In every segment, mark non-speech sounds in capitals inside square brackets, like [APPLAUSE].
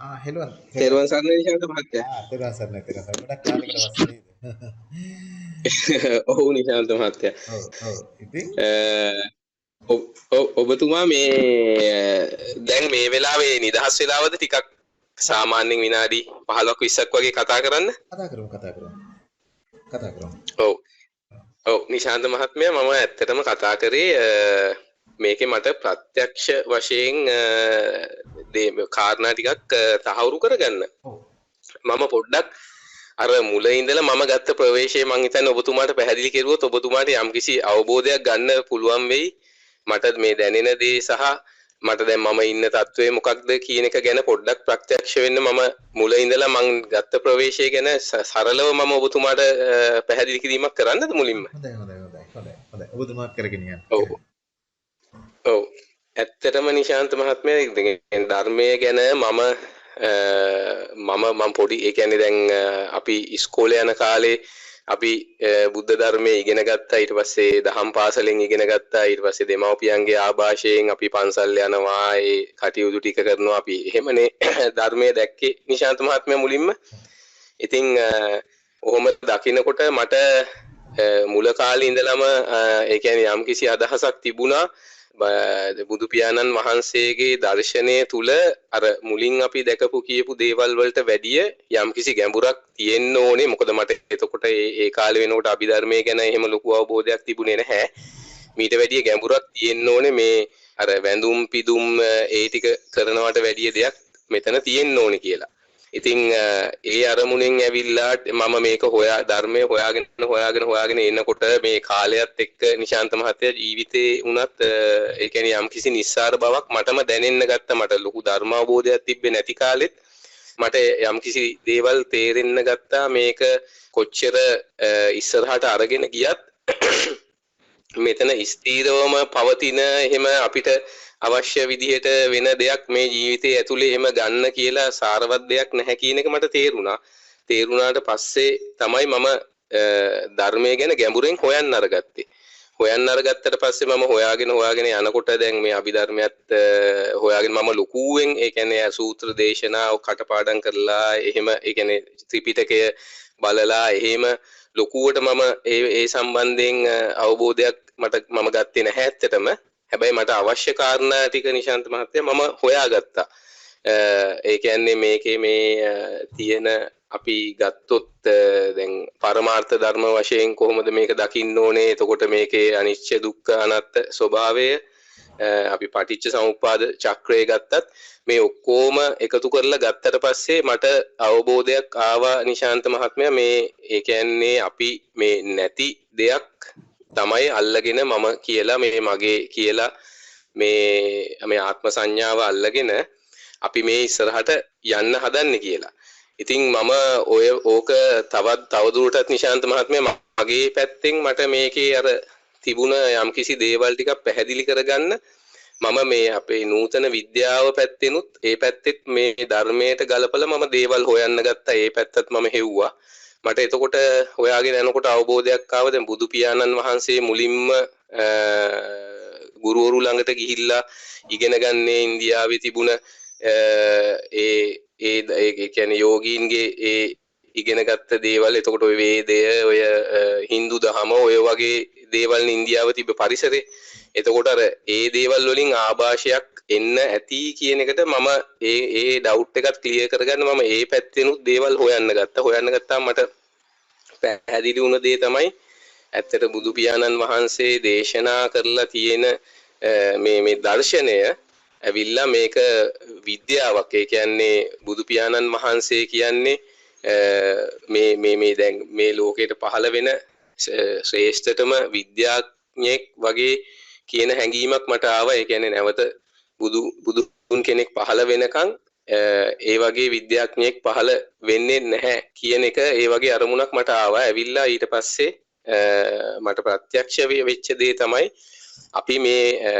ආ හෙළුවන් තෙරුවන් සරණයි නිශාන්ත මහත්තයා. ආ තෙරුවන් සරණයි තෙරුවන් සරණයි. ගොඩක් කාලයකට පස්සේ නේද? ඔව් නිශාන්ත මහත්තයා. ඔව් ඔව්. ඉතින් ඔබතුමා මේ දැන් මේ වෙලාවේ නිදහස් වෙලාවද ටිකක් සාමාන්‍යයෙන් විනාඩි 15ක් 20ක් වගේ කතා කරන්න? කතා කරමු කතා කරමු. කතා කරමු. ඔව්. ඔව් නිශාන්ත මහත්මයා මම ඇත්තටම කතා කරේ මේකේ මට ප්‍රත්‍යක්ෂ වශයෙන් කාරණා ටිකක් තහවුරු කරගන්න. මම පොඩ්ඩක් අර මුල ඉඳලා මම ගත්ත ප්‍රවේශය මං හිතන්නේ ඔබතුමාට පැහැදිලි කෙරුවොත් ඔබතුමාට යම්කිසි අවබෝධයක් ගන්න පුළුවන් වෙයි මට මේ දැනෙන දේ සහ මට දැන් මම ඉන්න තත්ත්වය මොකක්ද කියන එක ගැන පොඩ්ඩක් ප්‍රත්‍යක්ෂ වෙන්න මම මුල ඉඳලා මං ගත්ත ප්‍රවේශය ගැන සරලව මම ඔබතුමාට පැහැදිලි කිරීමක් කරන්නද මුලින්ම හොඳයි හොඳයි හොඳයි. ඔබතුමාත් කරගෙන යන්න. ඔව් ඔව්. ඇත්තටම නිශාන්ත මහත්මයා ඉතින් ධර්මය ගැන මම අ, මම මම පොඩි ඒ කියන්නේ දැන් අ, අපි ඉස්කෝලේ යන කාලේ අපි අ, බුද්ධ ධර්මයේ ඉගෙන ගත්තා. ඊට පස්සේ දහම් පාසලෙන් ඉගෙන ගත්තා. ඊට පස්සේ දෙමව්පියන්ගේ ආభాෂයෙන් අපි පන්සල් යනවා. ඒ කටයුතු ටික කරනවා. අපි එහෙමනේ. [COUGHS] ධර්මයේ දැක්කේ නිශාන්ත මහත්මයා මුලින්ම. ඉතින් අ, ඔහොම දකිනකොට මට අ, මුල කාලේ ඉඳලම අ, ඒ කියන්නේ යම්කිසි අදහසක් තිබුණා. බ- බුදු පියාණන් වහන්සේගේ දර්ශනය තුල අර මුලින් අපි දැකපු කියපු දේවල් වලට වැඩිය යම්කිසි ගැඹුරක් තියෙන්න ඕනේ. මොකද මට එතකොට ඒ ඒ කාලේ වෙනකොට අභිධර්මයේ ගැන එහෙම ලොකු අවබෝධයක් තිබුණේ නැහැ. මීට වැඩිය ගැඹුරක් තියෙන්න ඕනේ. මේ අර වැඳුම් පිදුම් අ, ඒ ටික කරනවට වැඩිය දෙයක් මෙතන තියෙන්න ඕනේ කියලා. ඉතින් අ, ඒ අරමුණෙන් ඇවිල්ලා මම මේක හොයා ධර්මය හොයාගෙන හොයාගෙන හොයාගෙන එනකොට මේ කාලයත් එක්ක නිශාන්ත මහත්තයා ජීවිතේ වුණත් අ, ඒ කියන්නේ යම්කිසි නිස්සාර බවක් මටම දැනෙන්න ගත්තා මට ලොකු ධර්මාවබෝධයක් තිබ්බේ නැති කාලෙත් මට යම්කිසි දේවල් තේරෙන්න ගත්තා. මේක කොච්චර අ, ඉස්සරහට අරගෙන ගියත් මෙතන ස්ථීරවම පවතින එහෙම අපිට අවශ්‍ය විදිහට වෙන දෙයක් මේ ජීවිතයේ ඇතුලේ එහෙම ගන්න කියලා සාරවත් දෙයක් නැහැ කියන එක මට තේරුණා. තේරුණාට පස්සේ තමයි මම අ, ධර්මය ගැන ගැඹුරෙන් හොයන්න අරගත්තේ. හොයන්න අරගත්තට පස්සේ මම හොයාගෙන හොයාගෙන යනකොට දැන් මේ අභිධර්මයත් අ, හොයාගෙන මම ලොකුවෙන් ඒ කියන්නේ සූත්‍ර දේශනා කටපාඩම් කරලා එහෙම ඒ කියන්නේ ත්‍රිපිටකය බලලා එහෙම ලොකුවට මම ඒ ඒ සම්බන්ධයෙන් අ, අවබෝධයක් මට මම ගත්තේ නැහැ ඇත්තටම. හැබැයි මට අවශ්‍ය කාරණා ටික නිශාන්ත මහත්තයා මම හොයාගත්තා. අ, ඒ කියන්නේ මේකේ මේ අ, තියෙන අපි ගත්තොත් අ, දැන් පරමාර්ථ ධර්ම වශයෙන් කොහොමද මේක දකින්න ඕනේ? එතකොට මේකේ අනිච්ච දුක්ඛ අනාත්ත ස්වභාවය අ, Eh, අපි පටිච්ච සමුප්පාද චක්‍රය ගත්තත් මේ ඔක්කොම එකතු කරලා ගත්තට පස්සේ මට අවබෝධයක් ආවා නිශාන්ත මහත්මයා මේ ඒ කියන්නේ අපි මේ නැති දෙයක් තමයි අල්ලගෙන මම කියලා මේ මගේ කියලා මේ මේ ආත්ම සංඥාව අල්ලගෙන අපි මේ ඉස්සරහට යන්න හදන්නේ කියලා. ඉතින් මම ඔය ඕක තවත් තවදුරටත් නිශාන්ත මහත්මයා මගේ පැත්තෙන් මට මේකේ අර තිබුණ යම්කිසි දේවල් ටිකක් පැහැදිලි කරගන්න මම මේ අපේ නූතන විද්‍යාව පැත්තෙනුත් ඒ පැත්තෙත් මේ ධර්මයට ගලපලා මම දේවල් හොයන්න ගත්තා. ඒ පැත්තත් මම හෙව්වා. මට එතකොට හොයාගෙන යනකොට අවබෝධයක් ආව දැන් බුදු පියාණන් වහන්සේ මුලින්ම අ, ගුරුවරු ළඟට ගිහිල්ලා ඉගෙන ගන්නේ ඉන්දියාවේ තිබුණ අ, ඒ ඒ ඒ ඒ කියන්නේ යෝගීන්ගේ ඒ ඉගෙනගත්ත දේවල් එතකොට ඔය වේදය ඔය අ, Hindu දහම ඔය වගේ දේවල් ඉන්දියාව තිබ්බ පරිසරේ එතකොට අර ඒ දේවල් වලින් ආభాෂයක් එන්න ඇති කියන එකට මම ඒ ඒ ඩවුට් එකත් ක්ලියර් කරගන්න මම ඒ පැත්තෙනුත් දේවල් හොයන්න ගත්තා. හොයන්න ගත්තාම මට පැහැදිලි වුණ දේ තමයි ඇත්තට බුදු පියාණන් වහන්සේ දේශනා කරලා තියෙන අ, මේ මේ දර්ශනය ඇවිල්ලා මේක විද්‍යාවක්. ඒ කියන්නේ බුදු පියාණන් වහන්සේ කියන්නේ අ, මේ මේ මේ දැන් මේ ලෝකයට පහළ වෙන ශ්‍රේ- ශ්‍රේෂ්ඨතම විද්‍යාඥයෙක් වගේ කියන හැඟීමක් මට ආවා. ඒ කියන්නේ නැවත බුදු බුදුන් කෙනෙක් පහළ වෙනකන් අ, ඒ වගේ විද්‍යාඥයෙක් පහළ වෙන්නේ නැහැ කියන එක ඒ වගේ අරමුණක් මට ආවා. ඇවිල්ලා ඊට පස්සේ අ, මට ප්‍රත්‍යක්ෂ වේ- වෙච්ච දේ තමයි අපි මේ අ,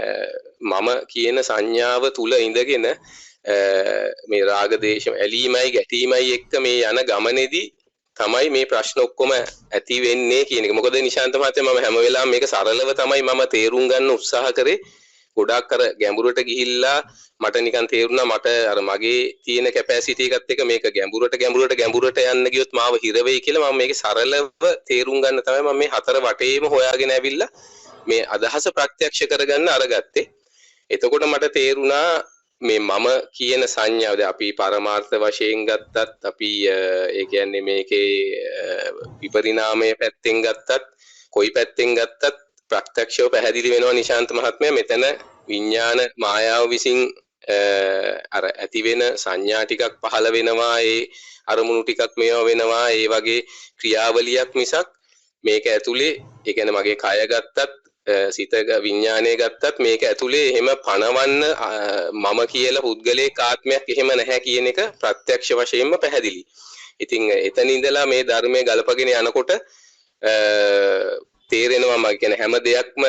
මම කියන සංඥාව තුල ඉඳගෙන අ, මේ රාග දේශ ඇලීමයි ගැටීමයි එක්ක මේ යන ගමනේදී තමයි මේ ප්‍රශ්න ඔක්කොම ඇති වෙන්නේ කියන එක. මොකද නිශාන්ත මහත්තයා මම හැම වෙලාවෙම මේක සරලව තමයි මම තේරුම් ගන්න උත්සාහ කරේ. ගොඩාක් අර ගැඹුරට ගිහිල්ලා මට නිකන් තේරුණා මට අර මගේ තියෙන කැපැසිටි එකත් එක මේක ගැඹුරට ගැඹුරට ගැඹුරට යන්න ගියොත් මාව හිර වෙයි කියලා මම මේකේ සරලව තේරුම් ගන්න තමයි මම මේ හතර වටේම හොයාගෙන ඇවිල්ලා මේ අදහස ප්‍රත්‍යක්ෂ කරගන්න අරගත්තේ. එතකොට මට තේරුණා මේ මම කියන සංඥාවද අපි පරමාර්ථ වශයෙන් ගත්තත් අපි ඒ කියන්නේ මේකේ විපරිණාමය පැත්තෙන් ගත්තත් කොයි පැත්තෙන් ගත්තත් ප්‍රත්‍යක්ෂව පැහැදිලි වෙනවා නිශාන්ත මහත්මයා. මෙතන විඥාන මායාව විසින් අර ඇති වෙන සංඥා ටිකක් පහළ වෙනවා ඒ අරමුණු ටිකක් මේවා වෙනවා ඒ වගේ ක්‍රියාවලියක් මිසක් මේක ඇතුලේ ඒ කියන්නේ මගේ කය ගත්තත් සිත විඥානය ගත්තත් මේක ඇතුලේ එහෙම පණවන්න මම කියලා පුද්ගලයෙක් ආත්මයක් එහෙම නැහැ කියන එක ප්‍රත්‍යක්ෂ වශයෙන්ම පැහැදිලි. ඉතින් එතන ඉඳලා මේ ධර්මයේ ගලපගෙන යනකොට තේරෙනවා මම කියන හැම දෙයක්ම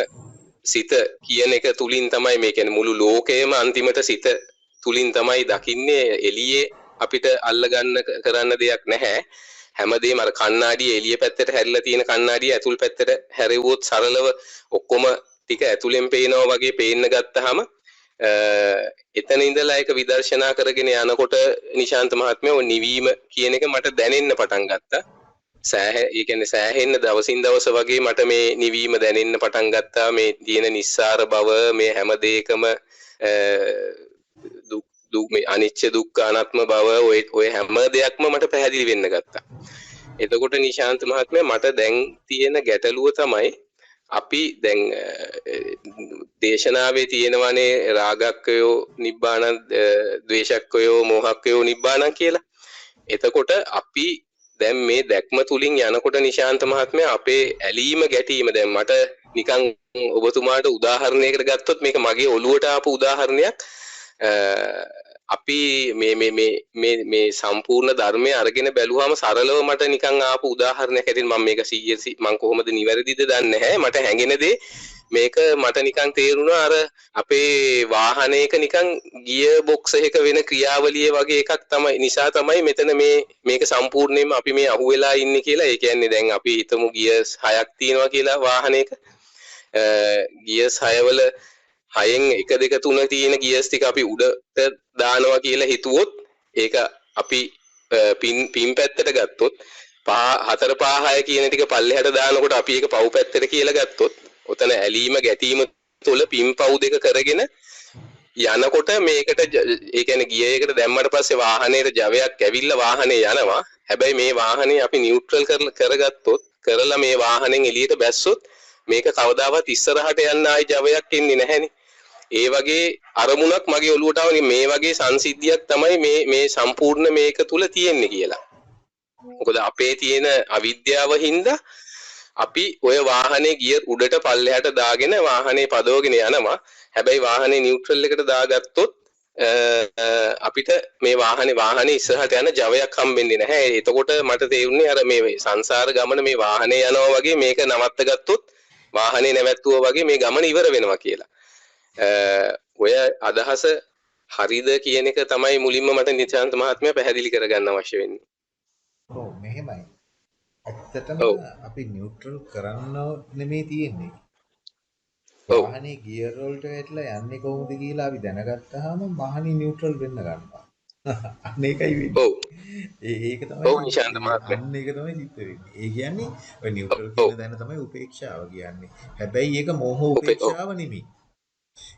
සිත කියන එක තුලින් තමයි මේ කියන්නේ මුළු ලෝකයම අන්තිමට සිත තුලින් තමයි දකින්නේ එළියේ අපිට අල්ලගන්න කරන්න දෙයක් නැහැ. හැමදේම අර කණ්ණාඩිය එළිය පැත්තට හැරිලා තියෙන කණ්ණාඩිය ඇතුල් පැත්තට හැරෙව්වොත් සරලව ඔක්කොම ටික ඇතුලෙන් පේනවා වගේ පේන්න ගත්තාම එතන ඉඳලා ඒක විදර්ශනා කරගෙන යනකොට නිශාන්ත මහත්මයා ඔය නිවීම කියන එක මට දැනෙන්න පටන් ගත්තා. සෑහ ඒ කියන්නේ සෑහෙන්න දවසින් දවස වගේ මට මේ නිවීම දැනෙන්න පටන් ගත්තා මේ තියෙන නිස්සාර බව මේ හැම දෙයකම දුක් මේ අනිච්ච දුක්ඛ අනාත්ම බව ඔය ඔය හැම දෙයක්ම මට පැහැදිලි වෙන්න ගත්තා. එතකොට නිශාන්ත මහත්මයා මට දැන් තියෙන ගැටලුව තමයි අපි දැන් දේශනාවේ තියෙනවානේ රාගක්කයෝ නිබ්බාන ද්වේෂක්කයෝ මෝහක්කයෝ නිබ්බාන කියලා. එතකොට අපි දැන් මේ දැක්ම තුලින් යනකොට නිශාන්ත මහත්මයා අපේ ඇලීම ගැටීම දැන් මට නිකන් ඔබතුමාට උදාහරණයකට ගත්තොත් මේක මගේ ඔළුවට ආපු උදාහරණයක් අපි මේ මේ මේ මේ මේ සම්පූර්ණ ධර්මය අරගෙන බැලුවාම සරලව මට නිකන් ආපු උදාහරණයක් හැටින් මම මේක 100 මම කොහොමද නිවැරදිද දන්නේ නැහැ. මට හැඟෙන දේ මේක මට නිකන් තේරුණා. අර අපේ වාහනයක නිකන් ගියර් බොක්ස් එකක වෙන ක්‍රියාවලිය වගේ එකක් තමයි නිසා තමයි මෙතන මේ මේක සම්පූර්ණයෙන්ම අපි මේ අහුවෙලා ඉන්නේ කියලා. ඒ කියන්නේ දැන් අපි හිතමු ගියර්ස් 6ක් තියෙනවා කියලා වාහනයක. ගියර්ස් 6 වල හයෙන් එක දෙක තුන තියෙන ගියස් ටික අපි උඩට දානවා කියලා හිතුවොත් ඒක අපි පින් පින් පැත්තට ගත්තොත් පහ හතර පහ හය කියන ටික පල්ලෙහාට දානකොට අපි ඒක පව් පැත්තට කියලා ගත්තොත් ඔතන ඇලීම ගැටීම තුළ පින් පව් දෙක කරගෙන යනකොට මේකට ඒ කියන්නේ ගියයකට දැම්මට පස්සේ වාහනේට ජවයක් ඇවිල්ලා වාහනේ යනවා. හැබැයි මේ වාහනේ අපි නියුට්‍රල් කරගත්තොත් කරලා මේ වාහනෙන් එළියට බැස්සොත් මේක කවදාවත් ඉස්සරහට යන්න ආයි ජවයක් එන්නේ නැහැනේ. ඒ වගේ අරමුණක් මගේ ඔළුවට ආවනේ මේ වගේ සංසිද්ධියක් තමයි මේ මේ සම්පූර්ණ මේක තුල තියෙන්නේ කියලා. මොකද අපේ තියෙන අවිද්‍යාව හින්දා අපි ඔය වාහනේ ගිය උඩට පල්ලෙහාට දාගෙන වාහනේ පදවගෙන යනවා. හැබැයි වාහනේ නියුට්‍රල් එකට දාගත්තොත් අපිට මේ වාහනේ වාහනේ ඉස්සරහට යන ජවයක් හම්බෙන්නේ නැහැ. එතකොට මට තේරුනේ අර මේ සංසාර ගමන මේ වාහනේ යනවා වගේ මේක නවත්ත ගත්තොත් වාහනේ නැවැත්තුවා වගේ මේ ගමන ඉවර වෙනවා කියලා. ඔය අදහස හරිද කියන එක තමයි මුලින්ම මට නිචාන්ත මහත්මයා පැහැදිලි කරගන්න අවශ්‍ය වෙන්නේ. ඔව් මෙහෙමයි. ඇත්තටම අපි නියුට්‍රල් කරන්න නෙමෙයි තියෙන්නේ. වාහනේ ගියර් වලට වැටලා යන්නේ කොහොමද කියලා අපි දැනගත්තාම වාහනේ නියුට්‍රල් වෙන්න ගන්නවා. [LAUGHS] අන්න ඒකයි වෙන්නේ. ඔව්. ඒක තමයි ඔව් නිශාන්ත මහත්මයා. අන්න ඒක තමයි සිද්ධ වෙන්නේ. ඒ කියන්නේ ඔය නියුට්‍රල් කියන දැන තමයි උපේක්ෂාව කියන්නේ. හැබැයි ඒක මෝහ උපේක්ෂාව නෙමෙයි.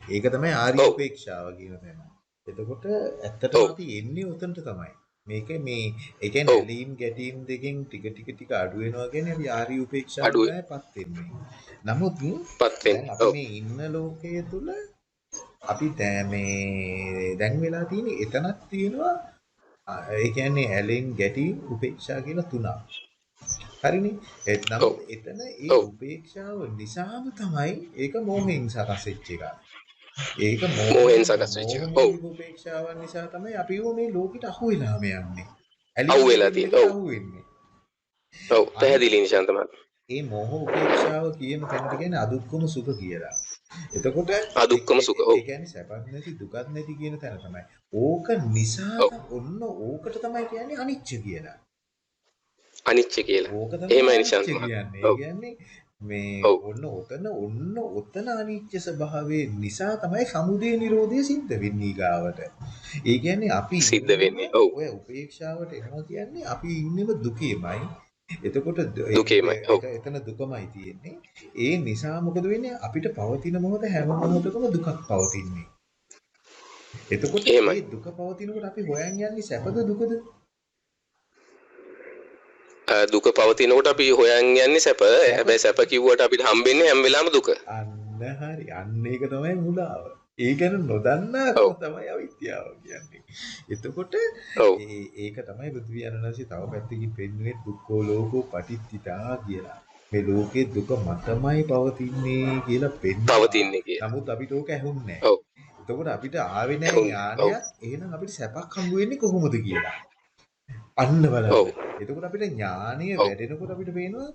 ඒක තමයි ආර්ය උපේක්ෂාව කියන තැන. එතකොට ඇත්තටම අපි එන්නේ උතනට තමයි. මේක මේ ඒ කියන්නේ ඇලීම් ගැටීම් දෙකෙන් ටික ටික ටික අඩු වෙනවා කියන්නේ අපි ආර්ය උපේක්ෂාවට පත් වෙන්නේ. නමුත් පත් වෙන්නේ. අපි මේ ඉන්න ලෝකයේ තුල අපි මේ දැන් වෙලා තියෙන එතනක් තියෙනවා ඒ කියන්නේ ඇලෙන් ගැටීම් උපේක්ෂා කියලා තුනක්. හරිනේ ඒත් නම් එතන ඒ උපේක්ෂාව නිසාම තමයි ඒක මෝහෙන් සකස් වෙච්ච එක. ඒක මෝහෙන් සකස් වෙච්ච එක. ඔව්. උපේක්ෂාවන් නිසා තමයි අපි මේ ලෝකෙට අහු වෙලාම යන්නේ. අහු වෙලා තියෙන්නේ. ඔව්. අහු වෙන්නේ. ඔව් පැහැදිලි නිශාන්ත මහත්මයා. ඒ මෝහ උපේක්ෂාව කියන තැනට කියන්නේ අදුක්කම සුඛ කියලා. එතකොට අදුක්කම සුඛ ඔව්. ඒ කියන්නේ සැපත් නැති දුකත් නැති කියන තැන තමයි. ඕක නිසා ඔන්න ඕකට තමයි කියන්නේ අනිච්ච කියලා. අනිච්ච කියලා. එහෙමයි නිශාන්ත කියන්නේ. ඒ කියන්නේ මේ. ඔන්න ඔතන ඔන්න ඔතන අනිත්‍ය ස්වභාවය නිසා තමයි සමුදය නිරෝධය සිද්ධ වෙන්නේ ඊගාවට. ඒ කියන්නේ අපි සිද්ධ වෙන්නේ. ඔව්. ඔය උපේක්ෂාවට එනවා කියන්නේ අපි ඉන්නෙම දුකේමයි. එතකොට දුකේමයි, ඔව්. එත- එතන දුකමයි තියෙන්නේ. ඒ නිසා මොකද වෙන්නේ අපිට පවතින මොහොත හැම මොහොතකම දුකක් පවතින්නේ. එතකොට. මේ දුක පවතිනකොට අපි හොයන් යන්නේ සැපද දුකද? දුක පවතිනකොට අපි හොයන් යන්නේ සැප. හැබැයි සැප කිව්වට අපිට හම්බෙන්නේ හැම වෙලාවෙම දුක. අන්න හරි. අන්න ඒක තමයි මුලාව. ඒ ගැන නොදන්නාකම ඔව්. තමයි අවිද්‍යාව කියන්නේ. එතකොට ඒක තමයි බුදු විහරණසි තව පැත්තකින් පෙන්වන්නේ දුක්ඛෝ ලෝකෝ පටිච්චිතා කියලා. මේ ලෝකේ දුක මතමයි පවතින්නේ කියලා පෙන්වනවා. පවතින්නේ කියලා. නමුත් අපිට ඕක ඇහුන්නේ. නැහැ. එතකොට අපිට ආවේ නැහැ. ඥානයක්. එහෙනම් අපිට සැපක් හම්බ වෙන්නේ කොහොමද කියලා. අන්න බලන්න. එතකොට අපිට ඥානීය. වැඩෙනකොට අපිට පේනවා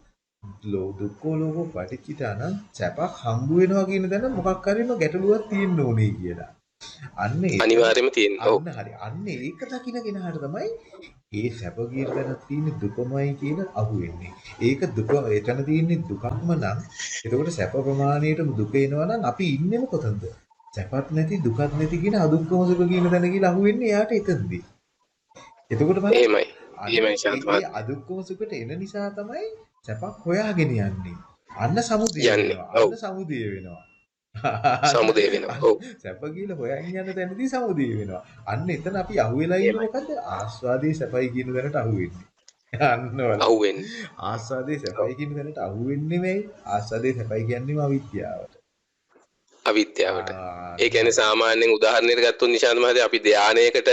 ලෝ දුක්ඛෝ ලෝකෝ පටිච්චිතාන සැපක් හම්බ වෙනවා කියන තැන මොකක් හරි නෝ ගැටලුවක් තියෙන්න ඕනේ කියලා. අන්න ඒක අනිවාර්යයෙන්ම තියෙන. ඔව්. හරි. අන්න ඒක දකින්න කෙනාට තමයි ඒ සැප කියන තැන තියෙන දුකමයි කියන අහුවෙන්නේ. ඒක දුක එතන තියෙන්නේ දුකක්ම නම් එතකොට සැප ප්‍රමාණයටම දුක එනවා නම් අපි ඉන්නේම කොතනද? සැපත් නැති දුකත් නැති කියන අදුක්කම සුඛ කියන තැන කියලා අහුවෙන්නේ එයාට එතනදී. එතකොට එහෙමයි. එහෙමයි ඒ- ශාන්ත ඒ අදුක්කම සුඛට එන නිසා තමයි සැපක් හොයාගෙන යන්නේ. අන්න සමුදය යන්නේ. සමුදය වෙනවා. සමුදය [LAUGHS] වෙනවා. ඔව්. සැප කියලා හොයන් යන තැනදී සමුදය වෙනවා. අන්න එතන අපි අහුවෙලා ඉන්නේ මොකද්ද? ආස්වාදයේ සැපයි කියන තැනට අහුවෙන්නේ. අන්න බලන්න. අහුවෙන්නේ. ආස්වාදයේ සැපයි කියන තැනට අහුවෙන්නේ වෙයි. ආස්වාදයේ සැපයි කියන්නේම අවිද්‍යාවට. අවිද්‍යාවට. ඒ කියන්නේ සාමාන්‍යයෙන් උදාහරණයක් ගත්තොත් නිශාන්ත මහත්තයා අපි ධානයකට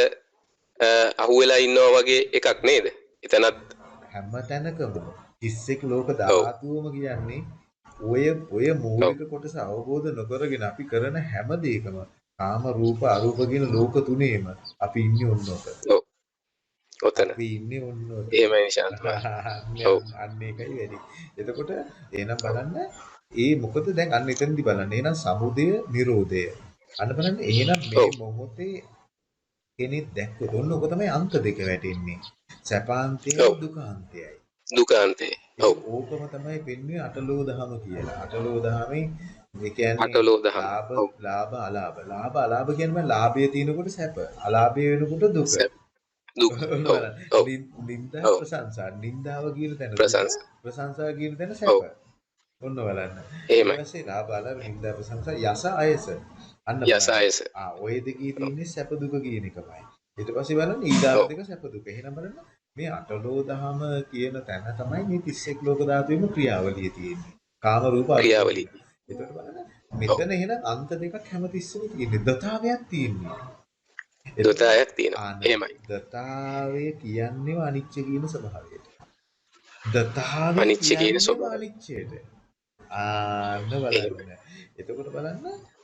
අහුවෙලා ඉන්නවා වගේ එකක් නේද? එතනත් හැම තැනකම 31 ලෝක ධාතුවම කියන්නේ ඔය ඔය මූලික කොටස අවබෝධ නොකරගෙන අපි කරන හැම දෙයකම කාම රූප අරූප කියන ලෝක තුනේම අපි ඉන්නේ ඔන්නෝක. ඔතන. අපි ඉන්නේ ඔන්නෝක. එහෙමයි නිශාන්ත මහත්තයා. [LAUGHS] ඔව්. අන්න ඒකයි වැඩි. එතකොට එහෙනම් බලන්න ඒ මොකද දැන් අන්න එතනදි බලන්න. එහෙනම් සමුදය නිරෝධය. අන්න බලන්න එහෙනම් මේ ඔව්. මොහොතේ කෙනෙක් දැක්කොත් ඔන්න ඔක තමයි අන්ත දෙක වැටෙන්නේ. සැපාන්තයයි. දුකාන්තයයි. දුකාන්තේ. ඔව්. ඕකම තමයි පෙන්වන්නේ අටලෝ දහම කියලා. අටලෝ දහමේ ඒ කියන්නේ අටලෝ දහම. ලාභ. ලාභ අලාභ. ලාභ අලාභ කියන්නේ ලාභය තියෙනකොට සැප. අලාභය වෙනකොට දුක. දුක්. ඔව්. නින්දා. ප්‍රශංසා. නින්දාව කියන තැන ප්‍රශංසා. ප්‍රශංසා කියන තැන. සැප. ඔන්න බලන්න. එහෙමයි. ඊට පස්සේ ලාභ අලාභ නින්දා ප්‍රශංසා යස අයස. අන්න යස බලන්න. අයස. ආ ඔය දෙකේ තියෙන්නේ සැප දුක කියන එකමයි. ඊට පස්සේ බලන්න ඊගාව. දෙක සැප දුක. එහෙනම් බලන්න මේ අටලෝ දහම කියන තැන තමයි මේ 31 ලෝක ධාතුවේම ක්‍රියාවලිය තියෙන්නේ. කාම රූප ක්‍රියාවලිය. එතකොට බලන්න මෙතන එහෙනම් අන්ත දෙකක් හැමතිස්සෙම තියෙන්නේ. දතාවයක් තියෙන්නේ. දොතායක් තියෙනවා. එහෙමයි. දතාවය කියන්නේම අනිච්ච කියන ස්වභාවයට. දතාවය අනිච්ච කියන ස්වභාවය. අනිච්චයට. ආන්න බලන්න. එතකොට බලන්න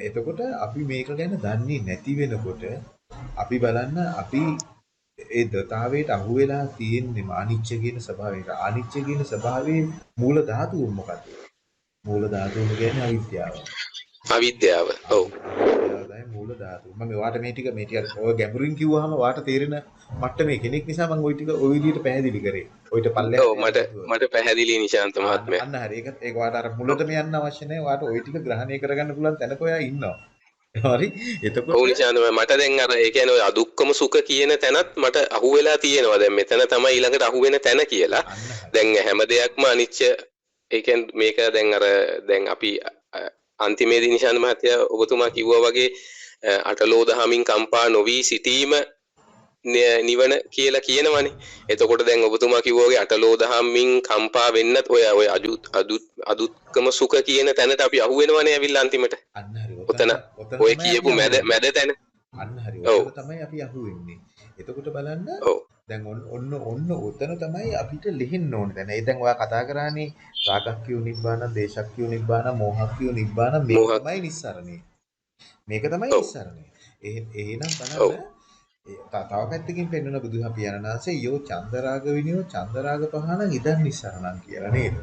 එතකොට අපි මේක ගැන දන්නේ නැති වෙනකොට අපි බලන්න අපි ඒ දතාවයට අහු වෙලා තියෙන්නේම අනිච්ච කියන ස්වභාවයට. අනිච්ච කියන ස්වභාවයේ මූල ධාතුව මොකක්ද? මූල ධාතුව කියන්නේ අවිද්‍යාව. අවිද්‍යාව. ඔව්. තමයි මූල ධාතුව. මම ඔයාට මේ ටික මේ ටික ඔය ගැඹුරින් කිව්වහම ඔයාට තේරෙන මට්ටමේ කෙනෙක් නිසා මම ওই ටික ওই විදිහට පැහැදිලි කරේ. ඔයිට ඔව් මට මට පැහැදිලි නිශාන්ත මහත්මයා. අන්න හරි. ඒක ඒක ඔයාට අර මුලටම යන්න අවශ්‍ය නැහැ. ඔයාට ওই ටික ග්‍රහණය කරගන්න පුළුවන් තැනක ඔයා ඉන්නවා. හරි. එතකොට ඔව් නිශාන්ත මහත්මයා, මට දැන් අර ඒ කියන්නේ ඔය අදුක්කම සුඛ කියන තැනත් මට අහුවෙලා තියෙනවා. දැන් මෙතන තමයි ඊළඟට අහුවෙන තැන කියලා. දැන් හැම දෙයක්ම අනිච්ච ඒ කියන්නේ මේක දැන් අර දැන් අපි අන්තිමේදී නිශාන්ත මහත්තයා ඔබතුමා කිව්වා වගේ අටලෝ දහමින් කම්පා නොවි සිටීම නිවන කියලා කියනවනේ. එතකොට දැන් ඔබතුමා කිව්වා වගේ අටලෝ දහමින් කම්පා වෙන්නත් ඔය ඔය අදුත් අදුත් අදුත්කම සුඛ කියන තැනට අපි අහුවෙනවනේ ඇවිල්ලා අන්තිමට. ඔතන ඔය කියපු මැද. මැද තැන. අන්න හරි. තමයි අපි අහුවෙන්නේ. එතකොට බලන්න. දැන් ඔන්න ඔන්න ඔතන තමයි අපිට ලිහින්න ඕනේ. දැන් ඒ දැන් ඔයා කතා කරානේ රාගක්ඛිය නිබ්බාන, දේශක්ඛිය නිබ්බාන, මෝහක්ඛිය නිබ්බාන මේක මෝහක්- තමයි නිස්සරණේ. මේක තමයි. නිස්සරණේ. එහෙ- එහෙනම්. බලන්න තව පැත්තකින් පෙන්වන බුදුහා පියාණන්සේ යෝ චන්දරාග විනියෝ චන්දරාග පහන ඉදන් නිස්සරණං කියලා නේද?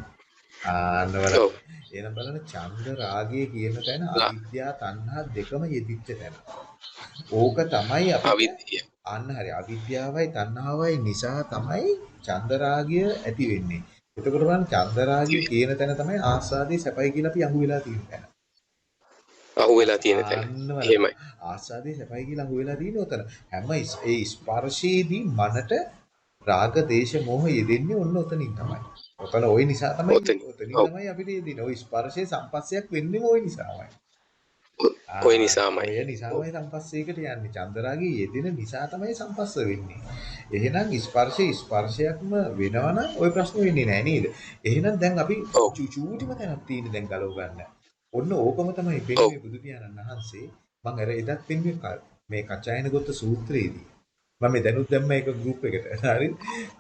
ආන්න බලන්න. එහෙනම් බලන්න චන්ද රාගය කියන තැන ලා. අවිද්‍යාව තණ්හා දෙකම යෙදිච්ච තැන. ඕක තමයි අපිට අවිද්‍ය. අන්න හරි අවිද්‍යාවයි තණ්හාවයි නිසා තමයි චන්දරාගය ඇති වෙන්නේ. එතකොට බලන්න චන්දරාගය කියන තැන තමයි ආස්වාදේ සැපයි කියලා අපි අහු වෙලා තියෙන තැන. අහු වෙලා තියෙන තැන. අන්න බලන්න. එහෙමයි. ආස්වාදේ සැපයි කියලා අහු වෙලා තියෙන උතන. හැම ඉස්- ඒ ස්පර්ශයේදී මනට රාග දේශ මොහ යෙදෙන්නේ ඔන්න උතනින් තමයි. ඔතන ওই නිසා තමයි ඔතනින්. ඔතනින් ඔව්. තමයි අපිට යෙදෙන්නේ. ওই ස්පර්ශයේ සම්පස්සයක් වෙන්නේ ওই නිසාමයි. ඔය නිසාමයි. ඔය නිසාමයි සම්පස්සයකට යන්නේ. චන්දරාගේ යෙදෙන නිසා තමයි සම්පස්ස වෙන්නේ. එහෙනම් ස්පර්ශය ස්පර්ශයක්ම වෙනවනම් ওই ප්‍රශ්නේ වෙන්නේ නැහැ නේද? එහෙනම් දැන් අපි ඔව්. චු- චූටිම තැනක් තියෙන දැන් ගලව ගන්න. ඔන්න ඕකම තමයි පෙන්වන්නේ බුදු පියාණන් වහන්සේ. මම අර එදත් පෙන්වුවේ මේ කචායන ගොත්ත සූත්‍රයේදී. මම මේ දැනුත් දැම්ම ඒක ගෲප් එකට. හරි?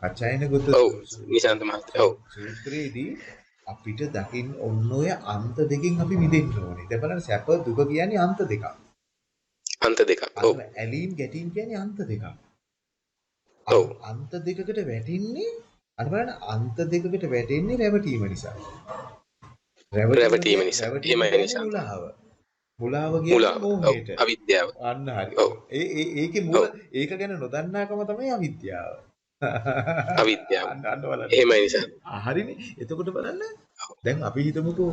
කචායන ගොත්ත ඔව් නිශාන්ත මහත්තයා. ඔව්. සූත්‍රයේදී අපිට දකින්න ඔන්න ඔය අන්ත දෙකෙන් අපි මිදෙන්න ඕනේ. දැන් බලන්න සැප දුක කියන්නේ අන්ත දෙකක්. අන්ත දෙකක්. ඔව්. ඇලීම් ගැටීම් කියන්නේ අන්ත දෙකක්. ඔව්. අන්ත දෙකකට වැටෙන්නේ අර බලන්න අන්ත දෙකකට වැටෙන්නේ රැවටීම නිසා. රැවටීම නිසා. කියන්නේ නිසා. මුලාව. මුලාව කියන්නේ. අවිද්‍යාව. අන්න හරි. ඔව්. ඒ ඒ ඒකේ මුල ඒක ගැන නොදන්නාකම තමයි අවිද්‍යාව. අවිද්‍යාව. එහෙමයි නිසා. හරිනේ. එතකොට බලන්න. දැන් අපි හිතමුකෝ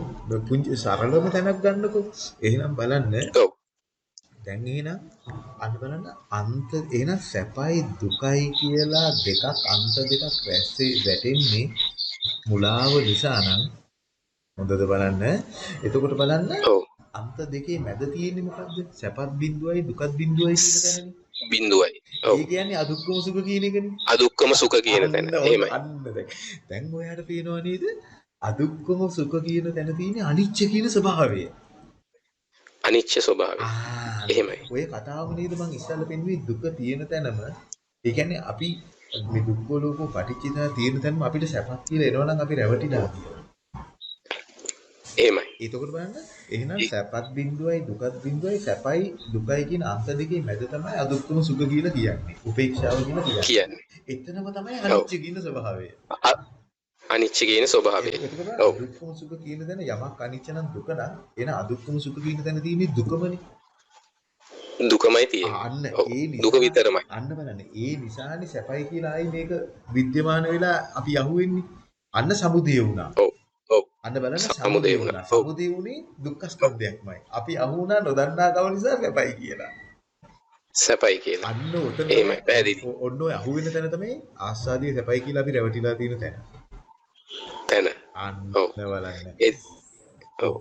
පුංචි සරලම තැනක් ගන්නකෝ. එහෙනම් බලන්න. ඔව්. දැන් එහෙනම් අන්න බලන්න අන්ත එහෙනම් සැපයි දුකයි කියලා දෙකක් අන්ත දෙකක් රැස්සේ වැටෙන්නේ මුලාව නිසා නම් හොඳද බලන්න. එතකොට බලන්න. අන්ත දෙකේ මැද තියෙන්නේ මොකද්ද? සැපත් බිඳුවයි දුකත් බිඳුවයි කියන තැනනේ. බිඳුවයි. ඔව්. ඒ කියන්නේ අදුක්කම සුඛ කියන එකනේ. අදුක්කම සුඛ කියන තැන. එහෙමයි. අන්න දැන්. දැන් ඔයාලට පේනවා නේද? අදුක්කම සුඛ කියන තැන තියෙන්නේ අනිච්ච කියන ස්වභාවය. අනිච්ච ස්වභාවය. එහෙමයි. ඔය කතාව නේද මං ඉස්සල්ලා පෙන්නුවේ දුක තියෙන තැනම ඒ කියන්නේ අපි මේ දුක්ඛ ලෝකෝ පටිච්චිතා තියෙන තැනම අපිට සැපක් කියලා එනවනම් අපි රැවටිලා. එහෙමයි. එතකොට බලන්න එහෙනම් සැපත් බිඳුවයි දුකත් බිඳුවයි සැපයි දුකයි කියන අන්ත දෙකේ මැද තමයි අදුක්කම සුඛ කියලා කියන්නේ. උපේක්ෂාව කියලා කියන්නේ. කියන්නේ. එතනම තමයි අනිච්ච කියන ස්වභාවය. අනිච්ච කියන ස්වභාවය. ඔව්. අදුක්කම සුඛ කියන තැන යමක් අනිච්ච නම් දුක නම් එන අදුක්කම සුඛ කියන තැන තියෙන්නේ දුකමනේ. දුකමයි තියෙන්නේ. අන්න. ඒ දුක විතරමයි. අන්න බලන්න ඒ නිසානේ සැපයි කියලා ආයි මේක විද්‍යමාන වෙලා අපි අහුවෙන්නේ. අන්න සමුදය වුණා. ඔව්. අන්න බලන්න සමුදය වුණා. සමුදය වුණේ දුක්ඛ ස්කන්ධයක්මයි. අපි අහු වුණා නොදන්නා කම නිසා සැපයි කියලා. සැපයි කියලා. අන්න උතන එහෙමයි, පැහැදිලි. ඔන්න ඔය අහු වෙන තැන තමයි ආස්වාදී සැපයි කියලා අපි රැවටිලා තියෙන තැන. තැන. අන්න ඔව්.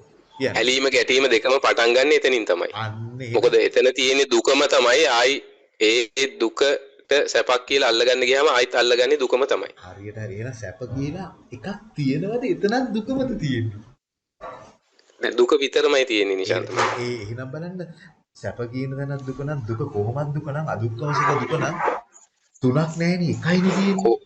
ඇලීම ගැටීම දෙකම පටන් ගන්න එතනින් තමයි. එහෙම මොකද එතන තියෙන දුකම තමයි ආයි ඒ දුකට සැපක් කියලා අල්ලගන්න ගියාම ආයිත් අල්ලගන්නේ දුකම තමයි. හරියට හරි එහෙනම් සැප කියලා එකක් තියෙනවද එතනක් දුකමද තියෙන්නේ? දැන් දුක විතරමයි තියෙන්නේ නිශාන්ත. ඒ එහෙනම් බලන්න සැප කියන තැනක් දුක නම් දුක කොහොමද දුක නම් අදුක්කම සුඛ දුක නම් තුනක් නැහෙනේ එකයිනේ තියෙන්නේ.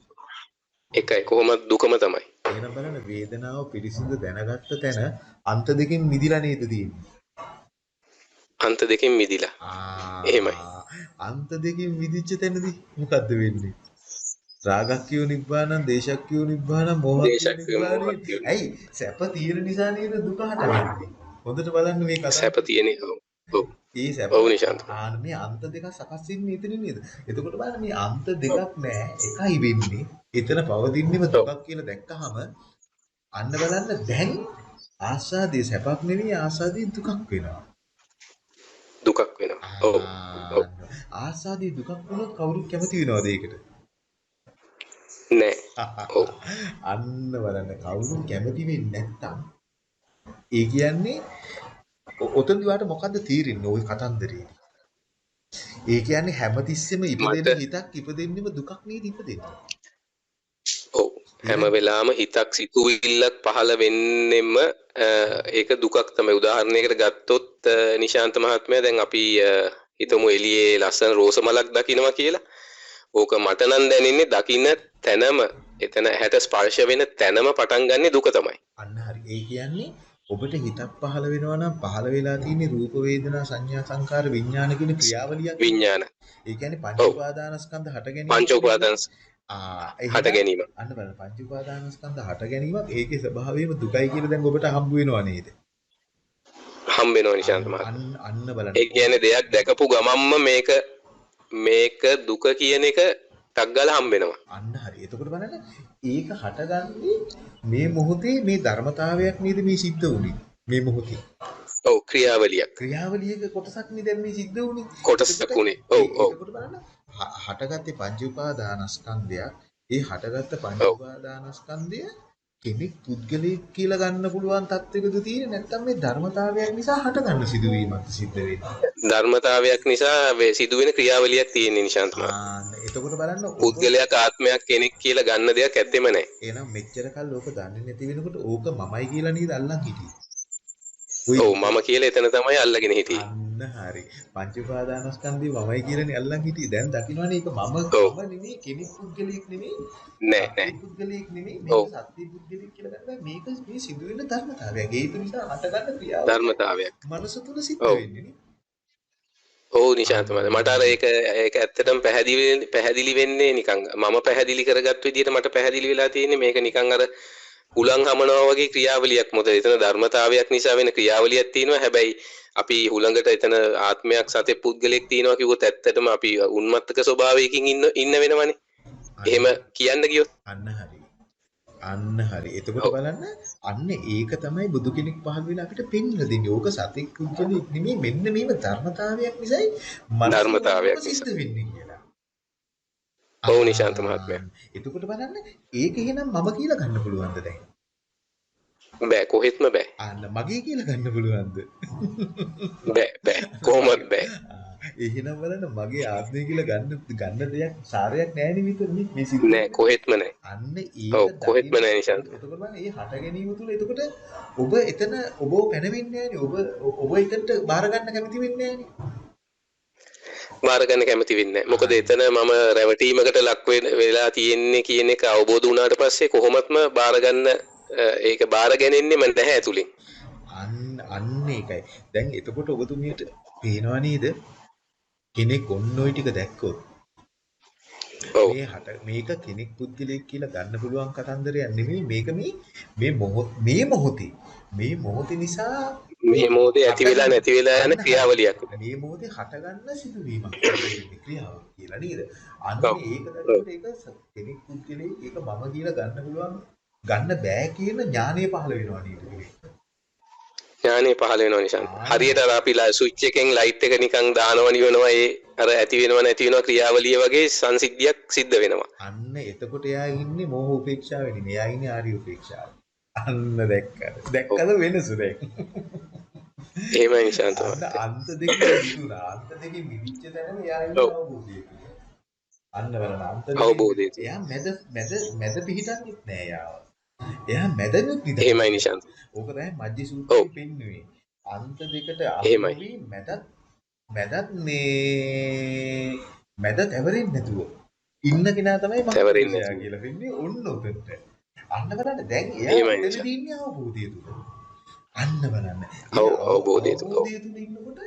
එකයි කොහොමද දුකම තමයි. එහෙනම් බලන්න වේදනාව පිරිසිදු දැනගත්ත තැන අන්ත දෙකෙන් මිදිලා නේද තියෙන්නේ. අන්ත දෙකෙන් මිදිලා. එහෙමයි. අන්ත දෙකෙන් මිදිච්ච තැනදී මොකද්ද වෙන්නේ? රාගක්ඛයෝ නිබ්බානං දේශක්ඛයෝ නිබ්බානං මොහක්ඛයෝ. ඇයි සැප තියෙන නිසා නේද දුක හටගන්නේ හොඳට බලන්න මේ කතාව සැප. ඔව්. ඒ සැප ඔව් නිශාන්ත. ආන මේ අන්ත දෙක සකස් වෙන්නේ එතන නේද එතකොට බලන්න මේ අන්ත දෙකක් නෑ එකයි වෙන්නේ එතන පවතින්නේම දුකක් කියලා දැක්කහම අන්න බලන්න දැන් ආස්වාදයේ සැපක් නෙවෙයි ආස්වාදයේ දුකක් වෙනවා දුකක් වෙනවා. ඔව්. ආස්වාදයේ දුකක් වුණොත් කවුරුත් කැමති වෙනවද ඒකට නෑ. [LAUGHS] ඔව්. අන්න බලන්න කවුරුත් කැමති වෙන්නේ නැත්තම් ඒ කියන්නේ ඔතනදි වාට මොකද්ද තීරෙන්නේ ওই කතන්දරේ ඒ කියන්නේ හැමතිස්සෙම ඉපදෙන හිතක් ඉපදෙන්නෙම දුකක් නේද ඉපදෙන්නේ. හැම වෙලාවම හිතක් සිතුවිල්ලක් පහළ වෙන්නෙම ඒක දුකක් තමයි. උදාහරණයකට ගත්තොත් නිශාන්ත මහත්මයා දැන් අපි හිතමු එළියේ ලස්සන රෝස මලක් දකිනවා කියලා. ඕක මට නම් දැනෙන්නේ දකින්න තැනම එතන හැට ස්පර්ශ වෙන තැනම පටන් ගන්නෙ දුක තමයි. අන්න හරි ඒ කියන්නේ ඔබට හිතක් පහළ වෙනවා නම් පහළ වෙලා තියෙන රූප වේදනා සංඥා සංකාර විඥාන කියන ක්‍රියාවලියක් විඥාන ඒ කියන්නේ පංච. උපාදානස්කන්ධ හට ගැනීම පංච උපාදාන ආ එහෙනම් හට ගැනීම. අන්න බලන්න පංච උපාදානස්කන්ධ හට ගැනීමක් ඒකේ ස්වභාවයම දුකයි කියලා දැන් ඔබට හම්බ වෙනවා නේද හම්බ වෙනවා නිශාන්ත මහත්මයා. අන්න බලන්න ඒ කියන්නේ දෙයක් දැකපු ගමම්ම මේක මේක දුක කියන එක ටක් ගාලා හම්බ වෙනවා. අන්න හරි එතකොට බලන්න ඒක හටගන්නේ මේ මොහොතේ මේ ධර්මතාවයක් නේද මේ සිද්ධ වුනේ. මේ මොහොතේ. ඔව් ක්‍රියාවලියක් ක්‍රියාවලියක කොටසක් නේ දැන් මේ සිද්ධ වුනේ. කොටසක් උනේ. ඔව් ඔව්. හටගත්තේ පංච උපාදානස්කන්ධයක්. ඒ හටගත්ත පංච. උපාදානස්කන්ධය කෙනෙක් පුද්ගලයෙක් කියලා ගන්න පුළුවන් තත්ත්වයකද තියෙන්නේ නැත්නම් මේ ධර්මතාවයක් නිසා හටගන්න සිදුවීමක් සිද්ධ වෙන්නේ. ධර්මතාවයක් නිසා වේ- සිදුවෙන ක්‍රියාවලියක් තියෙන නිශාන්ත මහත්මයා. ආන්න එතකොට බලන්න පුද්ගලයාක ආත්මයක් කෙනෙක් කියලා ගන්න දෙයක් ඇත්තෙම නැහැ. එහෙනම් මෙච්චර කල් ඕක දන්නේ නැති වෙනකොට ඕක මමයි කියලා නේද අල්ලන් හිටියේ. මම කියලා එතන තමයි අල්ලගෙන හිටියේ. හරි. පංච උපාදානස්කන්ධය මමයි කියලානේ අල්ලන් හිටියේ. දැන් දකින්නවනේ ඒක මම කෙනෙක් පුද්ගලයෙක් නෙමෙයි. නෑ නෑ. සත්‍ය පුද්ගලයෙක් නෙමෙයි. ඔව්. මේක සත්‍ය පුද්ගලයෙක් කියලා මේක මේ සිදුවෙන ධර්මතාවයක්. ඒක නිසා හටගන්න ක්‍රියාව. ධර්මතාවයක්. මනස තුල සිද්ධ. වෙන්නේ නේ. ඔව් නිශාන්ත මහත්මයා. මට අර ඒක ඒක ඇත්තටම පැහැදිලි පැහැදිලි වෙන්නේ නිකන් මම පැහැදිලි කරගත් විදිහට මට පැහැදිලි වෙලා තියෙන්නේ මේක නිකන් අර හුලං හමනවා වගේ ක්‍රියාවලියක් මොකද එතන ධර්මතාවයක් නිසා වෙන ක්‍රියාවලියක් තියෙනවා හැබැයි අපි හුලඟට එතන ආත්මයක් සතේ පුද්ගලෙක් තියෙනවා කිව්වොත් ඇත්තටම අපි උන්මත්තක ස්වභාවයකින් ඉන්න ඉන්න වෙනවනේ එහෙම කියන්න ගියොත් අන්න හරි. අන්න හරි. එතකොට බලන්න අන්න ඒක තමයි බුදු කෙනෙක් පහළ වෙලා අපිට පෙන්වලා දෙන්නේ. ඕක සතෙක් පුද්ගලෙක් නෙමෙයි මෙන්න මේව ධර්මතාවයක් නිසායි ධර්මතාවයක් සිද්ධ වෙන්නේ. ඔව් නිශාන්ත මහත්මයා. එතකොට බලන්න ඒක එහෙනම් මම කියලා ගන්න පුළුවන්ද දැන්? බෑ කොහෙත්ම බෑ අන්න මගේ කියලා ගන්න පුළුවන්ද? බෑ බෑ කොහොමත් බෑ එහෙනම් බලන්න මගේ ආත්මය කියලා ගන්න ගන්න දෙයක් සාරයක් නැහැ නේ විතරනේ මේ සිද්ධ නෑ කොහෙත්ම නෑ අන්න ඒක ඔව්, කොහෙත්ම නැහැ නිශාන්ත. එතකොට බලන්න මේ හට ගැනීම තුල එතකොට ඔබ එතන ඔබව පැනවෙන්නේ නැහනේ. ඔබ ඔබ එතනට බාර ගන්න කැමති වෙන්නේ නැහනේ. බාර ගන්න කැමති වෙන්නේ. මොකද එතන මම රැවටීමකට ලක් වෙලා තියෙන්නේ කියන එක අවබෝධ වුණාට පස්සේ කොහොමත්ම බාර ගන්න අ, ඒක බාර ගැනෙන්නෙම නැහැ ඇතුලින්. අන්න අන්න ඒකයි. දැන් එතකොට ඔබතුමියට පේනව නේද? කෙනෙක් ඔන්න ඔය ටික දැක්කොත්. මේ හට මේක කෙනෙක් පුද්ගලයෙක් කියලා ගන්න පුළුවන් කතන්දරයක් නෙමෙයි මේක මේ මේ මොහොත මේ මොහොතේ මේ මොහොතේ නිසා මේ මොහොතේ ඇති වෙලා නැති වෙලා යන ක්‍රියාවලියක්. මේ මොහොතේ හටගන්න සිදුවීමක් වෙන්නේ ක්‍රියාවක් කියලා නේද? අන්න. ඒක දැක්කට ඒක කෙනෙක් පුද්ගලයෙක් ඒක මම කියලා ගන්න පුළුවන් ගන්න බෑ කියන ඥානය පහළ වෙනවා නේද? ඥානෙ පහළ වෙනවා නිසාන්. හරියට අර අපි ස්විච් එකෙන් ලයිට් එක නිකන් දානවා නිවනවා ඒ අර ඇති වෙනවා නැති වෙනවා ක්‍රියාවලිය වගේ සංසිද්ධියක් සිද්ධ වෙනවා. අන්න එතකොට එයා ඉන්නේ මෝහ උපේක්ෂාවෙ නෙමෙයි. එයා ඉන්නේ ආර්ය උපේක්ෂාව. අන්න දැක්කද? දැක්කද වෙනස දැන්? අන්න මහත්තයා. අන්ත දෙකේ. අන්ත දෙකේ. අවබෝධය තුල. අන්න බලන්න අන්ත අවබෝධය. එයා මැද මැද මැද පිහිටන්නෙත් නෑ යාව. එයා මැදනුත් නිදා. එහෙමයි නිශාන්ත. ඕක තමයි මජ්ජි. සූත්‍රයේ පෙන්වුවේ. අන්ත දෙකට එහෙමයි. මැදත් මැදත් මේ මැද තැවරෙන්නේ නැතුව ඉන්න කෙනා තමයි මහා තැවරෙන්නේ. කියලා වෙන්නේ ඔන්න උතෙන්ට. අන්න බලන්න දැන් එයා ඉන්නේ අවබෝධය තුල. අන්න බලන්න. ඔව්, අවබෝධය තුල. අවබෝධය තුල ඉන්නකොට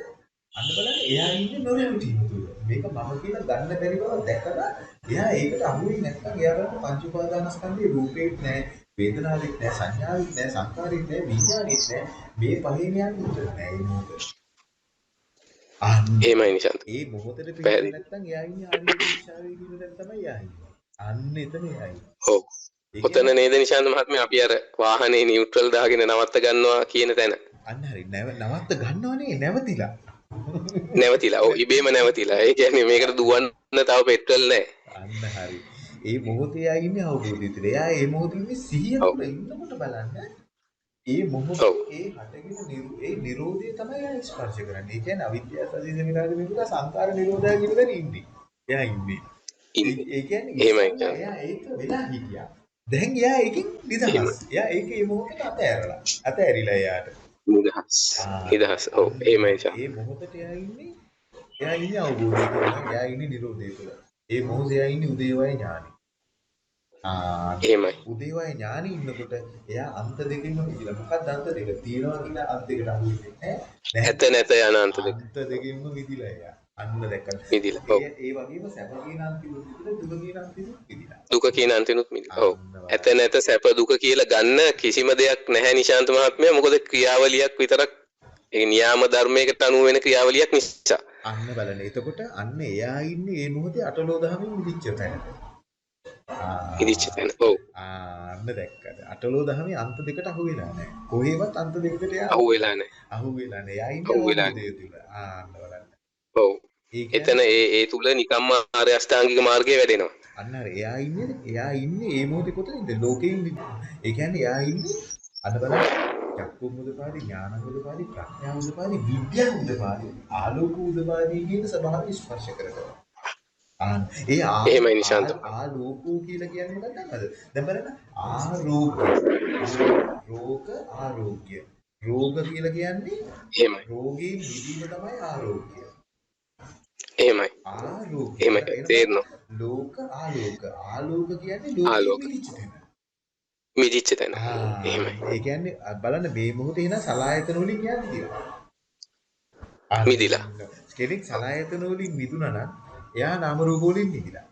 අන්න බලන්න එයා ඉන්නේ නොරෙවිටීම තුල. මේක මම කියලා ගන්න බැරි බව දැකලා එයා ඒකට අහු වෙන්නේ නැත්නම් එයාට පංච උපාදානස්කන්ධේ රූපේත් නැහැ, වේදනාවෙත් නැහැ, සංඥාවෙත් නැහැ, සංකාරෙත් නැහැ, විඥානෙත් නැහැ. මේ පහෙන් යන්නේ උතර නැහැ මේ. අන්න එහෙමයි නිශාන්ත. ඒ මොහොතේ පිළිගන්නේ. නැත්නම් එයා ඉන්නේ විශ්වාසයේ කියන තැන තමයි එයා ඉන්නේ. අන්න එතන එයා ඉන්නේ. ඔව්. ඔතන නේද නිශාන්ත මහත්මයා අපි අර වාහනේ නියුට්‍රල් දාගෙන නවත්ත ගන්නවා කියන තැන. අන්න හරි නැව නවත්ත ගන්නවනේ නැවතිලා. නැවතිලා. ඔව් ඉබේම නැවතිලා. ඒ කියන්නේ මේකට දුවන්න තව පෙට්‍රල් නැහැ. අන්න හරි. ඒ මොහොතේ එයා ඉන්නේ අවබෝධය තුළ. එයා ඒ මොහොතේ ඉන්නේ සිහිය. තුළ ඉන්නකොට බලන්න ඒ මොහොතේ. ඒ හටගෙන ඒ නිරෝධය තමයි එයා ස්පර්ශ කරන්නේ. ඒ කියන්නේ අවිද්‍යාව සදීස විරාග නිරෝධ සංකාර නිරෝධය කියන තැන ඉන්නේ. එයා ඉන්නේ. ඒ කියන්නේ එහෙමයි. එයා ඒක වෙලා හිටියා. දැන් එයා ඒකෙන් නිදහස්. එයා ඒක ඒ මොහොතේ අතෑරලා. අතෑරිලා එයාට. නිදහස්. නිදහස්. ඔව් එහෙමයි නිශාන්ත. ඒ මොහොතේ එයා ඉන්නේ එයා ඉන්නේ අවබෝධය තුළ. එයා ඉන්නේ නිරෝධය තුළ. ඒ මොහොතේ එයා ඉන්නේ උදේවය ඥානෙ. ආ එහෙමයි. උදේවය ඥානෙ ඉන්නකොට එයා අන්ත දෙකෙන්ම මිදිලා. මොකක්ද අන්ත දෙක? තියනවා කියන අන්ත දෙකට අහු වෙන්නේ නැහැ. ඇත නැත යන අන්ත දෙක අන්ත දෙකෙන්ම මිදිලා එයා. අන්න දැක්කද? මිදිලා. ඔව්. ඒ ඒ වගේම සැප කියන අන්තිමුත් මිදිලා දුක කියන අන්තිමුත් මිදිලා. ඔව්. ඇත නැත සැප දුක කියලා ගන්න කිසිම දෙයක් නැහැ නිශාන්ත මහත්මයා. මොකද ක්‍රියාවලියක් විතරක් ඒ නියාම ධර්මයකට අනුව වෙන ක්‍රියාවලියක් නිසා. අන්න බලන්න. එතකොට අන්න එයා ඉන්නේ මේ මොහොතේ අටලෝ දහමින් මිදිච්ච තැනක. ආ, මිදිච්ච තැන. ඔව්. අන්න දැක්කද අටලෝ දහමේ අන්ත දෙකට අහු වෙලා නැහැ කොහේවත් අන්ත දෙකකට යා අහු වෙලා නැහැ. අහු වෙලා නැහැ යා ඉන්නේ අහු වෙලා තුල ආ අන්න බලන්න ඔව්. එතන ඒ ඒ තුල නිකම්ම ආර්ය අෂ්ටාංගික මාර්ගය වැඩෙනවා. අන්න අර එයා ඉන්නේ එයා ඉන්නේ ඒ මොහොතේ කොතනද ලෝකෙින් ඒ කියන්නේ එයා ඉන්නේ අන්න බලන්න. චක්කු උදපාදි ඥාන උදපාදි ප්‍රඥා උදපාදි විද්‍යා උදපාදි ආලෝක උදපාදි කියන ස්වභාවය ස්පර්ශ කරනවා. ආන් ඒ ආ එහෙමයි නිශාන්ත. ආලෝකෝ කියලා කියන්නේ මොකක්ද දන්නවද දැන් බලන්න. ආරෝග්‍ය රෝග ආරෝග්‍ය. රෝග කියලා කියන්නේ එහෙමයි. රෝගීන් මිදීම තමයි ආරෝග්‍ය එහෙමයි. ආරෝග්‍ය එහෙමයි. තේරෙනවා. ලෝක ආලෝක ආලෝක කියන්නේ ලෝකෙ ආලෝක. මිදිච්ච තැන. එහෙමයි. ඒ කියන්නේ බලන්න මේ මොහොතේ එන සලායතන වලින් යන්නේ කියලා. මිදිලා. කෙනෙක් සලායතන වලින් මිදුණා නම් එයා නාම රූප වලින් මිදිලා.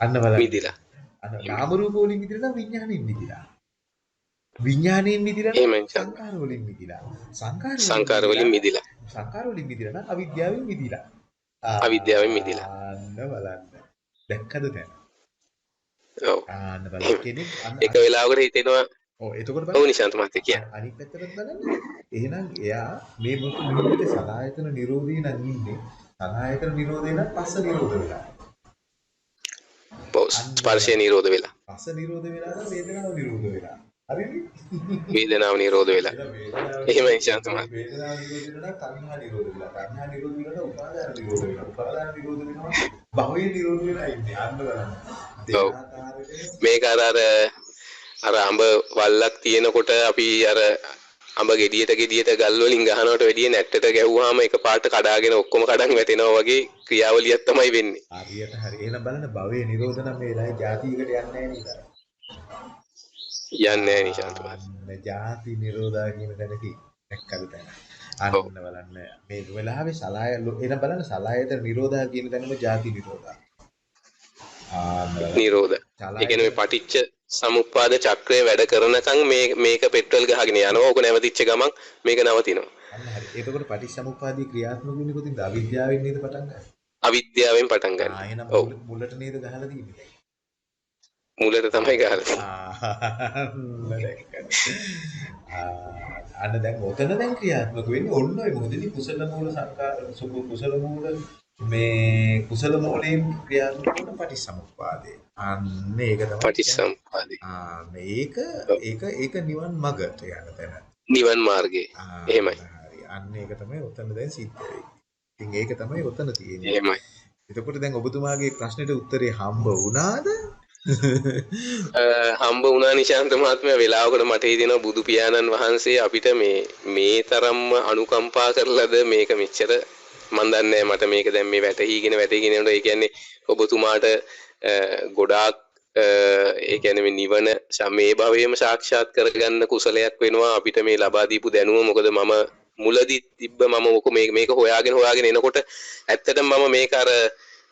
අන්න බලන්න. මිදිලා. අන්න නාම රූප වලින් මිදිලා නම් විඥාණයෙන් මිදිලා. විඥාණයෙන් මිදිලා නම්. සංකාර වලින් මිදිලා. සංකාර සංකාර වලින් මිදිලා. සංකාර වලින් මිදිලා නම් අවිද්‍යාවෙන් මිදිලා. අවිද්‍යාවෙන් මිදිලා. අන්න බලන්න. දැක්කද දැන්? ඔව්. ආන්න බලන්න කෙනෙක් එක වෙලාවකට හිතෙනවා ඔව් එතකොට ඔව් බලන්න නිශාන්ත මහත්තයා කියන්න. අනිත් පැත්තට බලන්න එහෙනම් එයා මේ නිරෝධේ සලායතන නිරෝධී නම් ඉන්නේ සලායතන නිරෝධේ නම් පස්ස නිරෝධ වෙලා ඔව් ස්පර්ශය නිරෝධ වෙලා. පස්ස නිරෝධ වෙලා නම් වේදනාව නිරෝධ වෙලා වේදනාව නිරෝධ වෙලා. එහෙමයි ශාන්ත මහත්තයා. වේදනාව නිරෝධ වෙලා තණ්හා නිරෝධ වෙලා. තණ්හා නිරෝධ වෙලා උපාදාන නිරෝධ වෙලා උපාදාන නිරෝධ වෙනවා භවයේ නිරෝධ වෙලා ඉන්නේ. අන්න බලන්න. මේක අර අර අර අඹ වල්ලක් තියෙනකොට අපි අර අඹ ගෙඩියට ගෙඩියට ගල් වලින් ගහනවට වැඩිය නැට්ටට ගැහුවාම එකපාරට කඩාගෙන ඔක්කොම කඩන් වැටෙනවා වගේ ක්‍රියාවලියක් තමයි වෙන්නේ. හරියට හරි. එහෙනම් බලන්න භවයේ නිරෝධ නම් මේ ලයි જાතියකට යන්නේ නැහැ නේද යන්නේ නිශාන්ත ಜಾති නිරෝධා කියන තැනදී දැක්කද තැන. අන්න. බලන්න මේ වෙලාවේ සලාය එන බලන්න සලායතන නිරෝධා කියන තැනම ಜಾති නිරෝධා. නිරෝධ. ඒ කියන්නේ මේ පටිච්ච සමුප්පාද චක්‍රය වැඩ කරනකන් මේ මේක පෙට්‍රල් ගහගෙන යනවා. ඕක නැවතිච්ච ගමන් මේක නවතිනවා. එතකොට පටිච්චසමුප්පාදී ක්‍රියාත්මක වෙන්නේ කොතින්ද? අවිද්‍යාවෙන් නේද පටන් ගන්නේ? අවිද්‍යාවෙන් පටන් ගන්න. ආ එහෙනම් මුලට නේද ගහලා තියෙන්නේ? මුලට තමයි ගහලා අන්න දැන් ඔතන දැන් ක්‍රියාත්මක වෙන්නේ ඔන්න ඔය මොකදදී කුසල මූල සංකාර සුභ කුසල මූල මේ කුසල මූලයෙන් ක්‍රියාත්මක වන පටිච්චසමුප්පාදේ. අන්න ඒක තමයි. පටිච්චසමුප්පාදේ. ආ මේක ඒක ඒක නිවන් මගට යන තැන. නිවන් මාර්ගයේ. ආ, එහෙමයි. අන්න ඒක තමයි ඔතන දැන් සිද්ධ වෙන්නේ. ඉතින් ඒක තමයි ඔතන තියෙන්නේ. එහෙමයි. එතකොට දැන් ඔබතුමාගේ ප්‍රශ්නෙට උත්තරේ හම්බ වුණාද? [LAUGHS] අ, හම්බ වුණා නිශාන්ත මහත්මයා වෙලාවකට මට හිතෙනවා බුදු පියාණන් වහන්සේ අපිට මේ මේ තරම්ම අනුකම්පා කරලාද මේක මෙච්චර? මන් දන්නේ නැහැ මට මේක දැන් මේ වැටහිගෙන වැටහිගෙන යනකොට. ඒ කියන්නේ ඔබතුමාට අ, ගොඩාක් අ, ඒ කියන්නේ මේ නිවන ශ- මේ භවයේම සාක්ෂාත් කරගන්න කුසලයක් වෙනවා. අපිට මේ ලබා දීපු දැනුම මොකද? මම මුලදී තිබ්බ මම මොක මේක මේක හොයාගෙන හොයාගෙන එනකොට ඇත්තටම මම මේක අර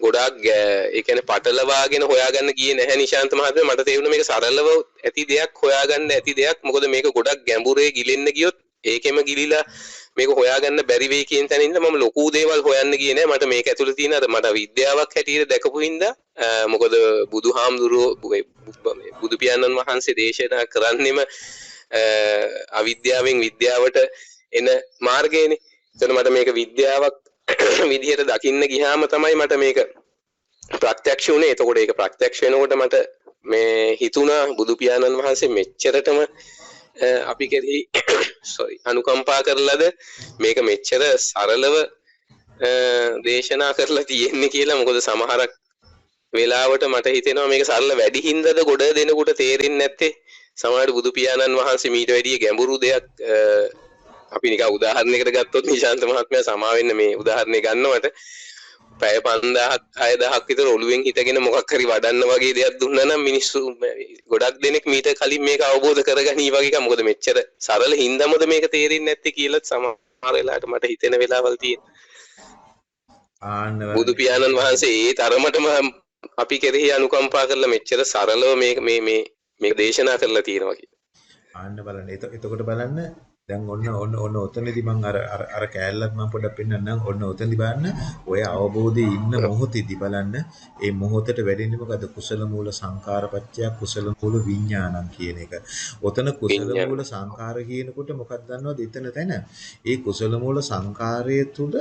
ගොඩාක් ගෑ- ඒ කියන්නේ පටලවාගෙන හොයාගන්න ගියේ නැහැ නිශාන්ත මහත්මයා. මට තේරුණා මේක සරලව ඇති දෙයක් හොයාගන්න ඇති දෙයක්. මොකද මේක ගොඩක් ගැඹුරේ ගිලෙන්න ගියොත් ඒකෙම ගිලිලා මේක හොයාගන්න බැරි වෙයි කියන තැන ඉඳලා මම ලොකු දේවල් හොයන්න ගියේ නැහැ. මට මේක ඇතුළේ තියෙන අර මට විද්‍යාවක් හැටියට දැකපු හින්දා අ, මොකද බුදුහාමුදුරුවෝ බු- බු- මේ බුදු පියාණන් වහන්සේ දේශනා කරන්නෙම අ, අවිද්‍යාවෙන් විද්‍යාවට එන මාර්ගයනේ. එතන මට මේක විද්‍යාවක් [COUGHS] විදිහට දකින්න ගියාම තමයි මට මේක ප්‍රත්‍යක්ෂ වුණේ. එතකොට ඒක ප්‍රත්‍යක්ෂ වෙනකොට මට මේ හිතුණා බුදු පියාණන් වහන්සේ මෙච්චරටම අ, අපි කෙරෙහි [COUGHS] sorry අනුකම්පා කරලාද මේක මෙච්චර සරලව අ, දේශනා කරලා තියෙන්නේ කියලා මොකද සමහරක් වෙලාවට මට හිතෙනවා මේක සරල වැඩි හින්දාද ගොඩ දෙනකොට තේරෙන්නේ නැත්තේ සමහරට බුදු පියාණන් වහන්සේ මීට වැඩිය ගැඹුරු දෙයක් අ, අපි නිකන් උදාහරණයකට ගත්තොත් නිශාන්ත මහත්මයා සමා වෙන්න මේ උදාහරණය ගන්නවට පැය 5000ක් 6000ක් විතර ඔළුවෙන් හිටගෙන මොකක් හරි වඩන්න වගේ දෙයක් දුන්නා නම් මිනිස්සු ගොඩක් දෙනෙක් මීට කලින් මේක අවබෝධ කරගනී වගේ එකක් මොකද මෙච්චර සරල හින්දාමද මේක තේරෙන්නේ නැත්තේ කියලා සමහර වෙලාවට මට හිතෙන වෙලාවල් තියෙන ආන්න බුදු පියාණන් වහන්සේ ඒ තරමටම අපි කෙරෙහි අනුකම්පා කරලා මෙච්චර සරලව මේ මේ මේ දේශනා කරලා තියෙනවා කියලා. ආන්න බලන්න. එත- එතකොට බලන්න දැන් ඔන්න ඔන්න ඔන්න ඔතනදී මම අර අර කෑල්ලක් මම පොඩ්ඩක් පෙන්නන්නම්. ඔන්න ඔතනදී බලන්න ඔය අවබෝධයේ ඉන්න මොහොතේදී බලන්න ඒ මොහොතට වැඩෙන්නේ මොකද්ද? කුසල මූල සංකාරපච්චය කුසල මූල විඥානං කියන එක. ඔතන කුසල මූල සංකාර කියනකොට මොකක්ද දන්නවද? එතන තැන ඒ කුසල මූල සංකාරය තුල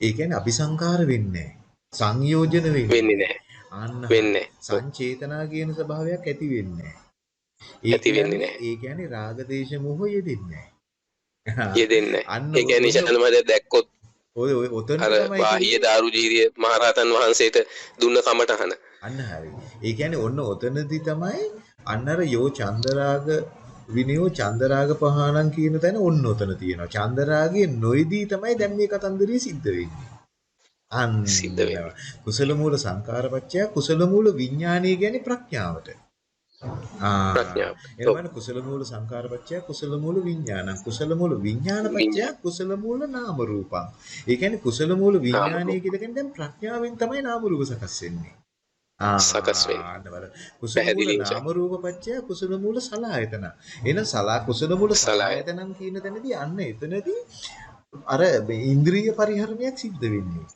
ඒ කියන්නේ අபிසංකාර වෙන්නේ සංයෝජන වෙන්නේ නැහැ. අන්න වෙන්නේ සංචේතනා කියන ස්වභාවයක් ඇති වෙන්නේ ඇති වෙන්නේ නැහැ. ඒ කියන්නේ රාග දේශ මොහ යෙදෙන්නේ යෙදෙන්නේ ඒ කියන්නේ ශානමද දැක්කොත් ඔය ඔය ඔතන අර බාහිය දාරුජීරිය මහරහතන් වහන්සේට දුන්න කමටහන අන්න හරි. ඒ කියන්නේ ඔන්න ඔතනදී තමයි අන්න අර යෝ චන්දරාග විනයෝ චන්දරාග පහණන් කියන තැන ඔන්න ඔතන තියෙනවා. චන්දරාගයේ නොයිදී තමයි දැන් මේ කතන්දරය සිද්ධ වෙන්නේ. අන්න සිද්ධ වෙන්නේ. කුසල මූල සංකාරපච්චය කුසල මූල විඥානීය කියන්නේ ප්‍රඥාවට. ප්‍රඥාව. එනවන කුසල මූල සංකාරපච්චය කුසල මූල විඥානං කුසල මූල විඥානපච්චය කුසල මූල නාම රූපං. ඒ කියන්නේ කුසල මූල විඥානීය කියලා කියන්නේ දැන් ප්‍රඥාවෙන් තමයි නාම රූප සකස් වෙන්නේ. සකස් වෙන්නේ. කුසල මූල නාම රූප පත්‍ය කුසල මූල සලආයතන. එහෙනම් සලා කුසල මූල සලආයතනම් කියන තැනදී අන්න එතනදී අර ඉන්ද්‍රිය පරිහරණයක් සිද්ධ වෙන්නේ.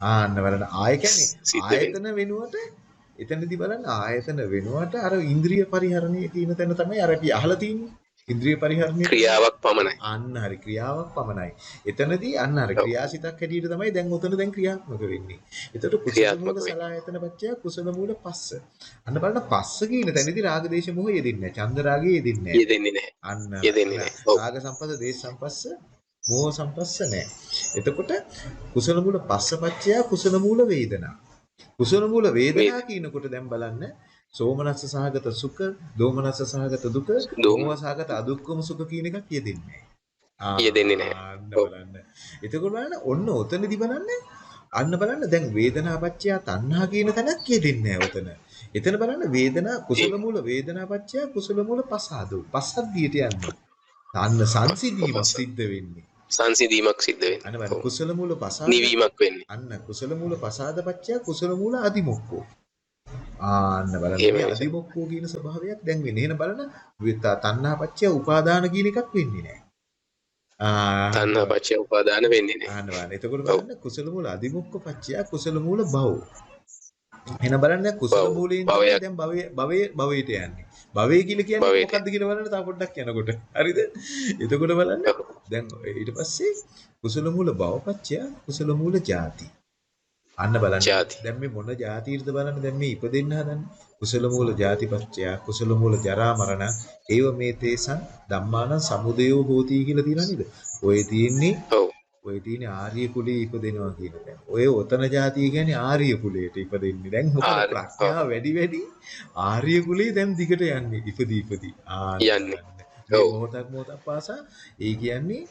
ආන්න බලන්න ආය කියන්නේ ආයතන වෙනුවට එතනදී බලන්න ආයතන වෙනුවට අර ඉන්ද්‍රිය පරිහරණය කියන තැන තමයි අර අපි අහලා තියෙන්නේ. ඉන්ද්‍රිය පරිහරණය ක්‍රියාවක් පමණයි. අන්න හරි ක්‍රියාවක් පමණයි. එතනදී අන්න හරි ක්‍රියාසිතක් හැටියට තමයි දැන් උතන දැන් ක්‍රියාත්මක වෙන්නේ. එතකොට කුසල මූල සලායතන පත්‍ය කුසල මූල පස්ස. අන්න බලන්න පස්ස කියන තැනදී රාග දේශ මොහ යෙදෙන්නේ නැහැ. චන්ද රාගය යෙදෙන්නේ නැහැ. යෙදෙන්නේ නැහැ. අන්න යෙදෙන්නේ නැහැ. රාග සම්පස්ස දේශ සම්පස්ස මෝහ සම්පස්ස නැහැ. එතකොට කුසල මූල පස්ස පත්‍ය කුසල මූල වේදනා. කුසල මූල වේදනා කියනකොට දැන් බලන්න සෝමනස්ස සහගත සුඛ, දෝමනස්ස සහගත දුක, දෝමනස්ස සහගත අදුක්කම සුඛ කියන එකක් යෙදෙන්නේ නැහැ. යෙදෙන්නේ නැහැ. බලන්න. එතකොට බලන්න ඔන්න ඔතනදී බලන්න අන්න බලන්න දැන් වේදනාපච්චය තණ්හා කියන තැනක් යෙදෙන්නේ නැහැ ඔතන. එතන බලන්න වේදනා කුසල මූල වේදනාපච්චය කුසල මූල පසාදෝ. පස්සද්ධියට යන්නේ. අන්න සංසිඳීමක් සිද්ධ වෙන්නේ. සංසිඳීමක් සිද්ධ වෙන්නේ. අන්න කුසල මූල පසාද නිවීමක් වෙන්නේ. අන්න කුසල මූල පසාදපච්චය කුසල මූල අදිමොක්කෝ. ආන්න බලන්න වෙනවා. අදිමොක්කෝ කියන ස්වභාවයක් දැන් වෙන්නේ. එහෙනම් බලන්න විත තණ්හාපච්චය උපාදාන කියන එකක් වෙන්නේ නැහැ. ආ තණ්හා පච්චය උපාදාන වෙන්නේ නැහැ. ආන්න බලන්න. එතකොට බලන්න කුසල මූල අදිමොක්ක පච්චය කුසල මූල භව. එහෙනම් බලන්න කුසල. මූලයෙන් දැන් භවයේ භවයේ භවයට යන්නේ. භවය කියලා කියන්නේ මොකක්ද කියලා බලන්න තව පොඩ්ඩක් යනකොට. හරිද? එතකොට බලන්න දැන් ඊට පස්සේ කුසල මූල භවපච්චය කුසල මූල ಜಾති. අන්න බලන්න. දැන් මේ මොන ಜಾතියද බලන්න දැන් මේ ඉපදෙන්න හදන්නේ. කුසල මූල ಜಾතිපච්චය කුසල මූල ජරා මරණ ඒව මේ තේසන් ධම්මාන සමුදයෝ හෝති කියලා තියෙනවා නේද? ඔය තියෙන්නේ ඔව්. ඔය තියෙන්නේ ආර්ය කුලේ ඉපදෙනවා කියන තැන. ඔය ඔතන જાතිය කියන්නේ ආර්ය කුලයට ඉපදෙන්නේ. දැන් මොකද ප්‍රඥාව වැඩි වැඩි ආර්ය කුලේ දැන් දිගට යන්නේ ඉපදී ඉපදී. ආ යන්නේ. ඔව්. මොහොතක් මොහොතක් පාසා ඒ කියන්නේ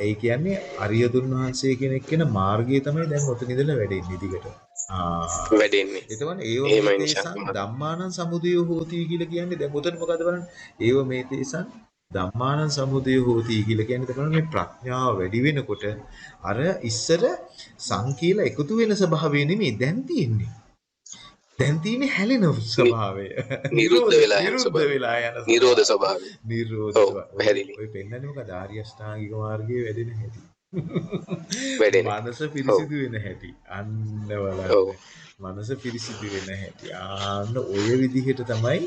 ඒ කියන්නේ අරියතුන් වහන්සේ කෙනෙක් කියන මාර්ගය තමයි දැන් ඔතන ඉඳලා වැඩෙන්නේ දිගට. ආ වැඩෙන්නේ. එතකොට ඒව මේ නිශාන්ත තේසං මහත්මයා. ධම්මානං සමුදය හෝති කියලා කියන්නේ දැන් උතන මොකද බලන්න ඒව මේ තේසං ධම්මානං සමුදය හෝති කියලා කියන්නේ තමයි මේ ප්‍රඥාව වැඩි වෙනකොට අර ඉස්සර සංකීල එකතු වෙන ස්වභාවය නෙමෙයි දැන් තියෙන්නේ දැන් තියෙන්නේ හැලෙන ස්වභාවය නිරුද්ධ වෙලා යන ස්වභාවය. නිරෝධ ස්වභාවය. නිරෝධ ස්වභාවය. ඔය පෙන්නන්නේ මොකද ආර්ය අෂ්ටාංගික මාර්ගයේ වැඩෙන හැටි වැඩෙන්නේ. මනස පිරිසිදු වෙන හැටි අන්න බලන්න. මනස පිරිසිදු වෙන හැටි ආන්න ඔය විදිහට තමයි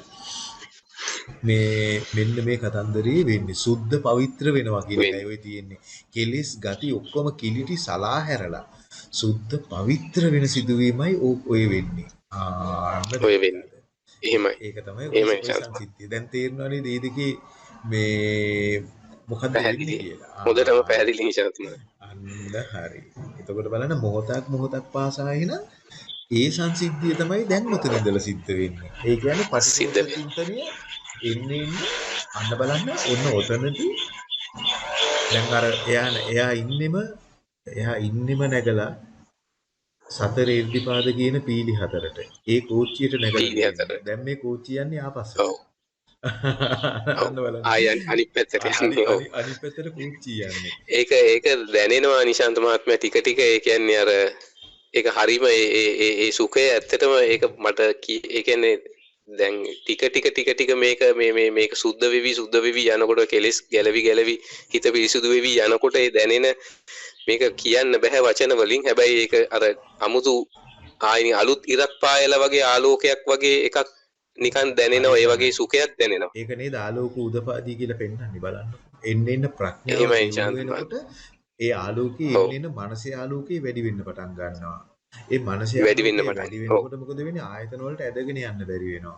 මේ මෙන්න මේ කතන්දරේ වෙන්නේ සුද්ධ පවිත්‍ර වෙනවා කියන එකයි ඔය තියෙන්නේ කෙලිස් ගති ඔක්කොම කිලිටි සලා හැරලා සුද්ධ පවිත්‍ර වෙන සිදුවීමයි ඔය වෙන්නේ ඔය වෙන්නේ. එහෙමයි. ඒක තමයි එහෙමයි. සංසිද්ධිය දැන් තේරෙනවා නේද මේ දෙකේ මේ මොකද්ද වෙන්නේ. කියලා හොඳටම. පැහැදිලි නිශාන්තුමා. අන්න හරි. එතකොට බලන්න මොහොතක් මොහොතක් පාසා එන ඒ සංසිද්ධිය තමයි දැන් මෙතන ඉඳලා සිද්ධ වෙන්නේ. ඒ කියන්නේ සිද්ධ පටිච්චසමුප්පාද චින්තනය එන්නේ අන්න බලන්න ඔන්න ඔතනදී දැන් අර එයා එයා ඉන්නෙම එයා ඉන්නෙම නැගලා සතර ඉර්ධිපාද කියන පීලි හතරට. ඒ කෝච්චියට නැගලා. දැන් මේ කෝච්චිය යන්නේ ආපස්සට. ඔව්. අන්න බලන්න. ආය අනිත් පැත්තට යන්නේ. අනිත් පැත්තට කෝච්චිය යන්නේ. ඒක ඒක දැනෙනවා නිශාන්ත මහත්මයා ටික ටික ඒ කියන්නේ අර ඒක හරීම ඒ ඒ ඒ- සුඛය ඇත්තටම ඒක මට ඒ කියන්නේ දැන් ටික ටික ටික ටික මේක මේ මේ මේක සුද්ධ වෙවි සුද්ධ වෙවි යනකොට කෙලෙස් ගැලවි ගැලවි හිත පිරිසිදු වෙවි යනකොට ඒ දැනෙන මේක කියන්න බෑ වචන වලින් හැබැයි ඒක අර අමුතු ආයිනි අලුත් ඉරක් පායලා වගේ ආලෝකයක් වගේ එකක් නිකන් දැනෙනවා ඒ වගේ සුඛයක් දැනෙනවා ඒක නේද ආලෝක උදපාදී කියලා පෙන්වන්නේ බලන්න. එන්න එන්න ප්‍රඥාව ඒ ආලෝකයේ. එන්න එන්න මනසේ ආලෝකය වැඩි වෙන්න පටන් ගන්නවා. ඒ මනසේ වැඩි වෙන්න පටන් වැඩි. වෙනකොට මොකද වෙන්නේ? ආයතන වලට ඇදගෙන යන්න බැරි වෙනවා.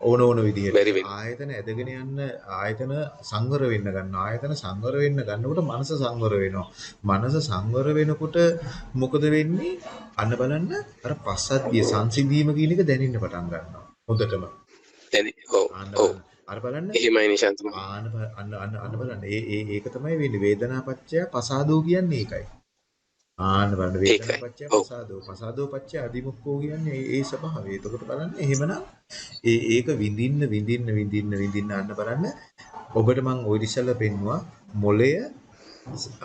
ඕන ඕන විදිහට. ආයතන ඇදගෙන යන්න ආයතන සංවර වෙන්න ගන්නවා. ආයතන සංවර වෙන්න ගන්නකොට මනස සංවර වෙනවා. මනස සංවර වෙනකොට මොකද වෙන්නේ? අන්න බලන්න අර පස්සද්ධිය සංසිඳීම කියන එක දැනෙන්න පටන් ගන්නවා. හොඳටම. දැන් ඔව් ඔව්. අර බලන්න එහෙමයි නිශාන්ත අන්න අන්න අන්න බලන්න ඒ ඒක තමයි වෙන්නේ වේදනාපච්චය පසාදෝ කියන්නේ ඒකයි ආන බලන්න ඒකයි. වේදනාපච්චය ඔව්. පසාදෝ පසාදෝ පච්චය අදිමුක්ඛෝ කියන්නේ ඒ- ඒ ස්වභාවය එතකොට බලන්න එහෙමනම් ඒ ඒක විඳින්න විඳින්න විඳින්න විඳින්න අන්න බලන්න ඔබට මම ඔය ඉස්සෙල්ලා පෙන්නුවා මොළය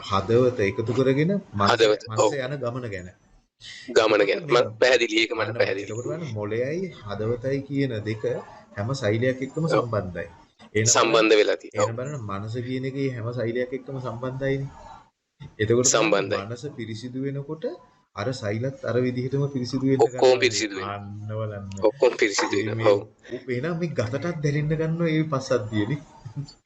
හදවත එකතු කරගෙන මනස. යන ගමන ගැන ගමන ගැන මම පැහැදිලි ඒක මට පැහැදිලි. එතකොට බලන්න මොළයයි හදවතයි කියන දෙක හැම සෛලයක් එක්කම. සම්බන්ධයි එහෙනම් සම්බන්ධ වෙලා තියෙනවා. එහෙනම් බලන්න මනස කියන එකේ හැම සෛලයක් එක්කම සම්බන්ධයිනේ. එතකොට සම්බන්ධයි. මනස පිරිසිදු වෙනකොට අර සෛලත් අර විදිහටම පිරිසිදු වෙන්න ඔක්කොම. පිරිසිදු වෙනවා. ඔක්කොම පිරිසිදු වෙනවා. ඔව්. එහෙනම් මේ ගතටත් දැනෙන්න ගන්නවා ඒ පස්සද්ධියනේ.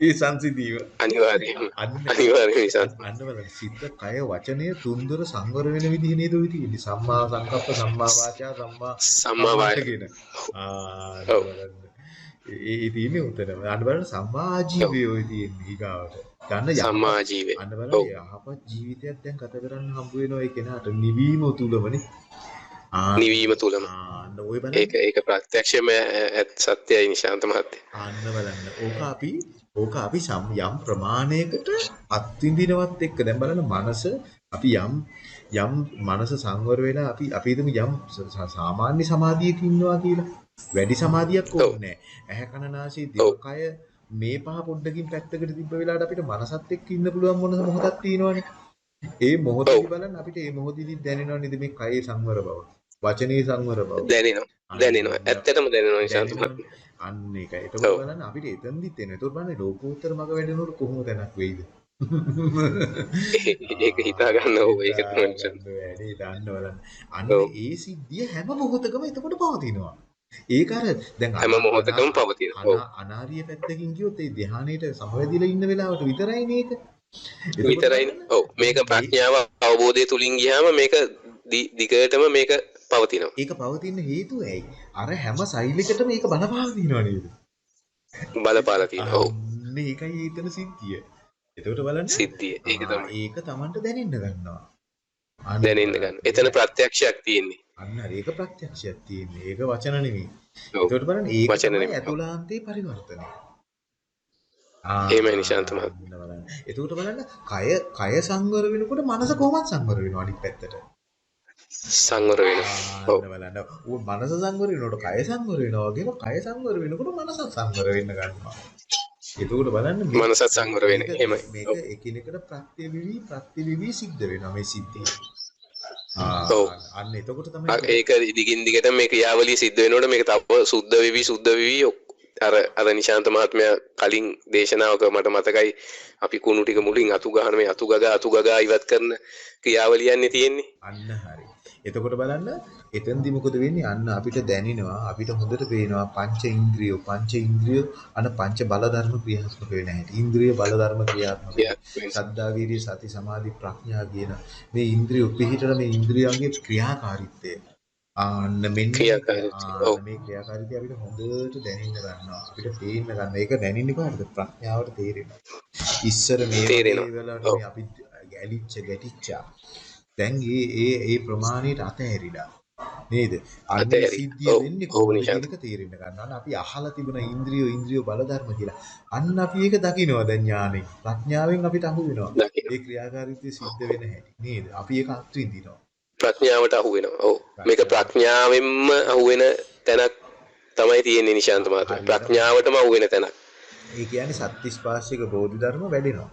ඒ සංසිඳීම. අනිවාර්යයෙන්ම අනිවාර්යයෙන්ම. අන්න බලන්න සිත කය වචනය තුන්දොර සංවර වෙන විදිහ නේද ඔය තියෙන්නේ. සම්මා සංකප්ප සම්මා වාචා සම්මා සම්මා වාය. කියන. ආ. ඒ තියෙන්නේ උතන. අන්න බලන්න සම්මා ආජීවය ඔය තියෙන්නේ ඊගාවට. ගන්න ජීවේ. අන්න. බලන්න යහපත් ජීවිතයක් දැන් ගත කරන්න හම්බ වෙනවා ඒ කෙනාට නිවීම තුලමනේ. ආ නිවීම තුලම. අන්න ඔය බලන්න. ඒක ඒක ඇත්ත සත්‍යයි නිශාන්ත මහත්තයා. අන්න බලන්න. ඕක අපි ඕක අපි සම් යම් ප්‍රමාණයකට අත්විඳිනවත් එක්ක දැන් බලන්න මනස අපි යම් යම් මනස සංවර වෙලා අපි අපි හිතමු යම් සාමාන්‍ය සමාධියක ඉන්නවා කියලා. වැඩි සමාධියක්. ඕනේ නැහැ. ඇහැ කන නාසය දිව ඔව්. කය මේ පහ පොඩ්ඩකින් පැත්තකට තිබ්බ වෙලාවට අපිට මනසත් එක්ක ඉන්න පුළුවන් මොන මොහොතක් තියෙනවනේ. ඒ මොහොතේ. බලන්න අපිට ඒ මොහොතේදී දැනෙනව නේද මේ කයේ සංවර බව. වචනේ සංවර බව. දැනෙනවා. දැනෙනවා. ඇත්තටම දැනෙනවා මහත්තයා. අන්න. එතකොට ඔව්. බලන්න අපිට එතනදිත් එනවා. එතකොට බලන්න ලෝකෝත්තර මග වැඩෙනකොට කොහොම තැනක් වෙයිද? [LAUGHS] ඒක හිතා ගන්න ඕව ඒක තමයි. වැඩි දන්න බලන්න. අන්න. ඒ සිද්ධිය හැම මොහොතකම එතකොට පවතිනවා. ඒක අර දැන් හැම මොහොතකම. අනා- අනාර්ය පැත්තකින් ගියොත් ඒ ධ්‍යානයේට සමවැදිලා ඉන්න වෙලාවට විතරයි මේක. බලන්න, ඔව්. මේක ප්‍රඥාව අවබෝධය තුලින් ගියාම මේක දිගටම මේක පවතිනවා. ඒක පවතින හේතුව ඇයි? අර හැම සෛලයකටම ඒක බලපාලා තියෙනවා නේද? බලපාලා තියෙනවා. ඔව්. ඒකයි ඊතන සිද්ධිය. එතකොට බලන්න සිද්ධිය. ඒක තමයි. ඒක Tamanට දැනෙන්න ගන්නවා. දැනෙන්න ගන්න. එතන ප්‍රත්‍යක්ෂයක් තියෙන්නේ. අන්න ඒක ප්‍රත්‍යක්ෂයක් තියෙන්නේ. ඒක වචන නෙමෙයි. එතකොට බලන්න ඒක. අතුලාන්තේ පරිවර්තනය. ආ, එහෙමයි නිශාන්ත මහත්මයා. එතකොට බලන්න කය කය සංවර වෙනකොට මනස කොහොමද සංවර වෙනව අනිත් පැත්තට. සංවර වෙනවා. ඔව්. බලන්න. ඌ මනස සංවර වෙනකොට කය සංවර වෙනවා වගේම කය සංවර වෙනකොට මනස සංවර වෙන්න ගන්නවා. එතකොට බලන්න මනසත් සංවර වෙන. එහෙමයි. මේක. එකිනෙකට ප්‍රත්‍යවිවි ප්‍රත්‍යවිවි සිද්ධ වෙනවා මේ සිද්ධිය. ඔව්. අන්න එතකොට තමයි ඒක දිගින් දිගට මේ ක්‍රියාවලිය සිද්ධ වෙනකොට මේක තව සුද්ධ වෙවි සුද්ධ වෙවි අර අර නිශාන්ත මහත්මයා කලින් දේශනාවක මට මතකයි අපි කුණු ටික මුලින් අතු ගහන මේ අතු ගගා අතු ගගා ඉවත් කරන ක්‍රියාවලියන්නේ තියෙන්නේ. අන්න හරි. එතකොට බලන්න එතෙන්දි මොකද වෙන්නේ? අන්න අපිට දැනෙනවා අපිට හොඳට පේනවා පංච ඉන්ද්‍රියෝ පංච ඉන්ද්‍රියෝ අන පංච බල ධර්ම ක්‍රියාත්මක වෙන හැටි. ඉන්ද්‍රිය බල ධර්ම ක්‍රියාත්මක. සද්ධා වීර්ය සති සමාධි ප්‍රඥා කියන මේ ඉන්ද්‍රිය පිහිටන මේ ඉන්ද්‍රියන්ගේ ක්‍රියාකාරීත්වය ආන්න මෙන්න ක්‍රියාකාරීත්වය, ඔව්. මේ ක්‍රියාකාරීත්වය අපිට හොඳට දැනෙන්න ගන්නවා අපිට පේන්න ගන්න ඒක දැනෙන්නේ කොහොමද ප්‍රඥාවට තේරෙනවා ඉස්සර මේ වෙලාවට. මේ අපි ගැලිච්ච ගැටිච්චා දැන් ඒ ඒ ප්‍රමාණයට අතහැරිලා නේද අන්න. සිද්ධිය වෙන්නේ කොහොමද තේරෙන්න ගන්නවා අපි අහලා තිබුණ ඉන්ද්‍රියෝ ඉන්ද්‍රියෝ බල ධර්ම කියලා අන්න අපි ඒක දකිනවා දැන් ඥානෙන් ප්‍රඥාවෙන් අපිට අහු වෙනවා. ඒ ක්‍රියාකාරීත්වය සිද්ධ වෙන හැටි නේද? අපි ඒක අත්විඳිනවා. ප්‍රඥාවට අහු වෙනවා. ඔව්. මේක ප්‍රඥාවෙන්ම අහු වෙන තැනක් තමයි තියෙන්නේ නිශාන්ත මහත්මයා. ප්‍රඥාවටම අහු වෙන තැනක්. ඒ කියන්නේ සත්‍තිස් පාශික බෝධි ධර්ම වැඩෙනවා.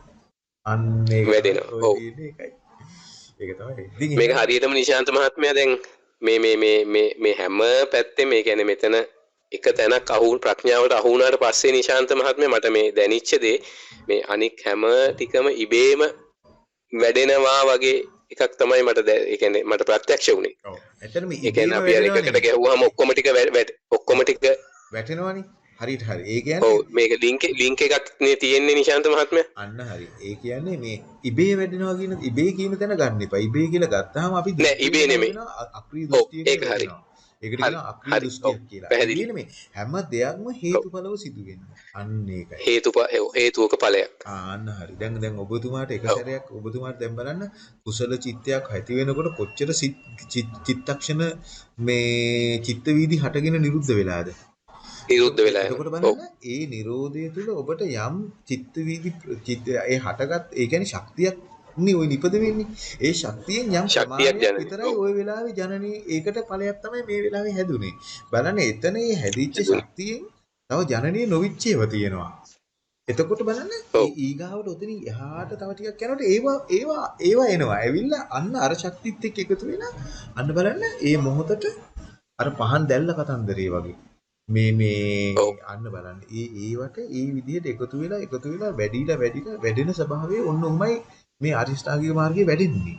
අන්න ඒක වැඩෙනවා, ඔව්. ඒක තමයි. මේක හරියටම නිශාන්ත මහත්මයා දැන් මේ මේ මේ මේ මේ හැම පැත්තෙම ඒ කියන්නේ මෙතන එක තැනක් අහු ප්‍රඥාවට අහු වුණාට පස්සේ නිශාන්ත මහත්මයා මට මේ දැනිච්ච දේ මේ අනික් හැම ටිකම ඉබේම වැඩෙනවා වගේ එකක් තමයි මට ඒ කියන්නේ මට ප්‍රත්‍යක්ෂ වුණේ. ඔව්. ඇත්තටම ඒ කියන්නේ අපි අර එකකට ගැහුවාම ඔක්කොම ටික ඔක්කොම ටික වැටෙනවනේ. හරියට හරි. ඒ කියන්නේ මේක ලින්ක් ලින්ක් එකක් නේ තියෙන්නේ නිශාන්ත මහත්මයා. අන්න හරි. ඒ කියන්නේ මේ ඉබේ වැඩෙනවා කියන ඉබේ කියන තැන ගන්න එපා. ඉබේ කියලා ගත්තාම අපි නෑ ඉබේ නෙමෙයි. අක්‍රීය දෘෂ්ටියක ඒක හරි. ඒකට කියනවා අක්‍රීය දෘෂ්ටියක් කියලා. පැහැදිලි. නෙමෙයි. හැම දෙයක්ම හේතුඵලව සිදු වෙනවා. අන්න ඒකයි. හේතුප හේතුවක ඵලයක්. ආන්න හරි. දැන් දැන් ඔබතුමාට එක සැරයක් ඔබතුමාට දැන් බලන්න කුසල චිත්තයක් ඇති වෙනකොට කොච්චර චිත්තක්ෂණ මේ චිත්ත වීදි හටගෙන නිරුද්ධ වෙලාද? නිරුද්ධ වෙලා එතකොට බලන්න ඒ Nirodha තුල ඔබට යම් චිත්ත වීදි චිත්ත ඒ හටගත් ඒ කියන්නේ ශක්තියක් නේ ওই නිපද වෙන්නේ. ඒ ශක්තියෙන් යම් ප්‍රමාණයක් විතරයි ওই වෙලාවේ ජනනී ඒකට ඵලයක් තමයි මේ වෙලාවේ හැදුනේ. බලන්න එතන ඒ හැදිච්ච ශක්තියෙන් තව ජනනී නොවිච්ච ඒවා තියෙනවා. එතකොට බලන්න ඊගාවට උතනින් එහාට තව ටිකක් යනකොට ඒවා ඒවා ඒවා එනවා. ඇවිල්ලා අන්න අර ශක්තිත් එක්ක එකතු වෙලා අන්න බලන්න ඒ මොහොතට අර පහන් දැල්ල කතන්දරේ වගේ මේ මේ අන්න බලන්න. ඒ ඒවට ඒ විදිහට එකතු වෙලා එකතු වෙලා වැඩිලා වැඩිලා වැඩෙන ස්වභාවය ඔන්න උමයි මේ අරිෂ්ඨාංගික මාර්ගයේ වැඩෙන්නේ.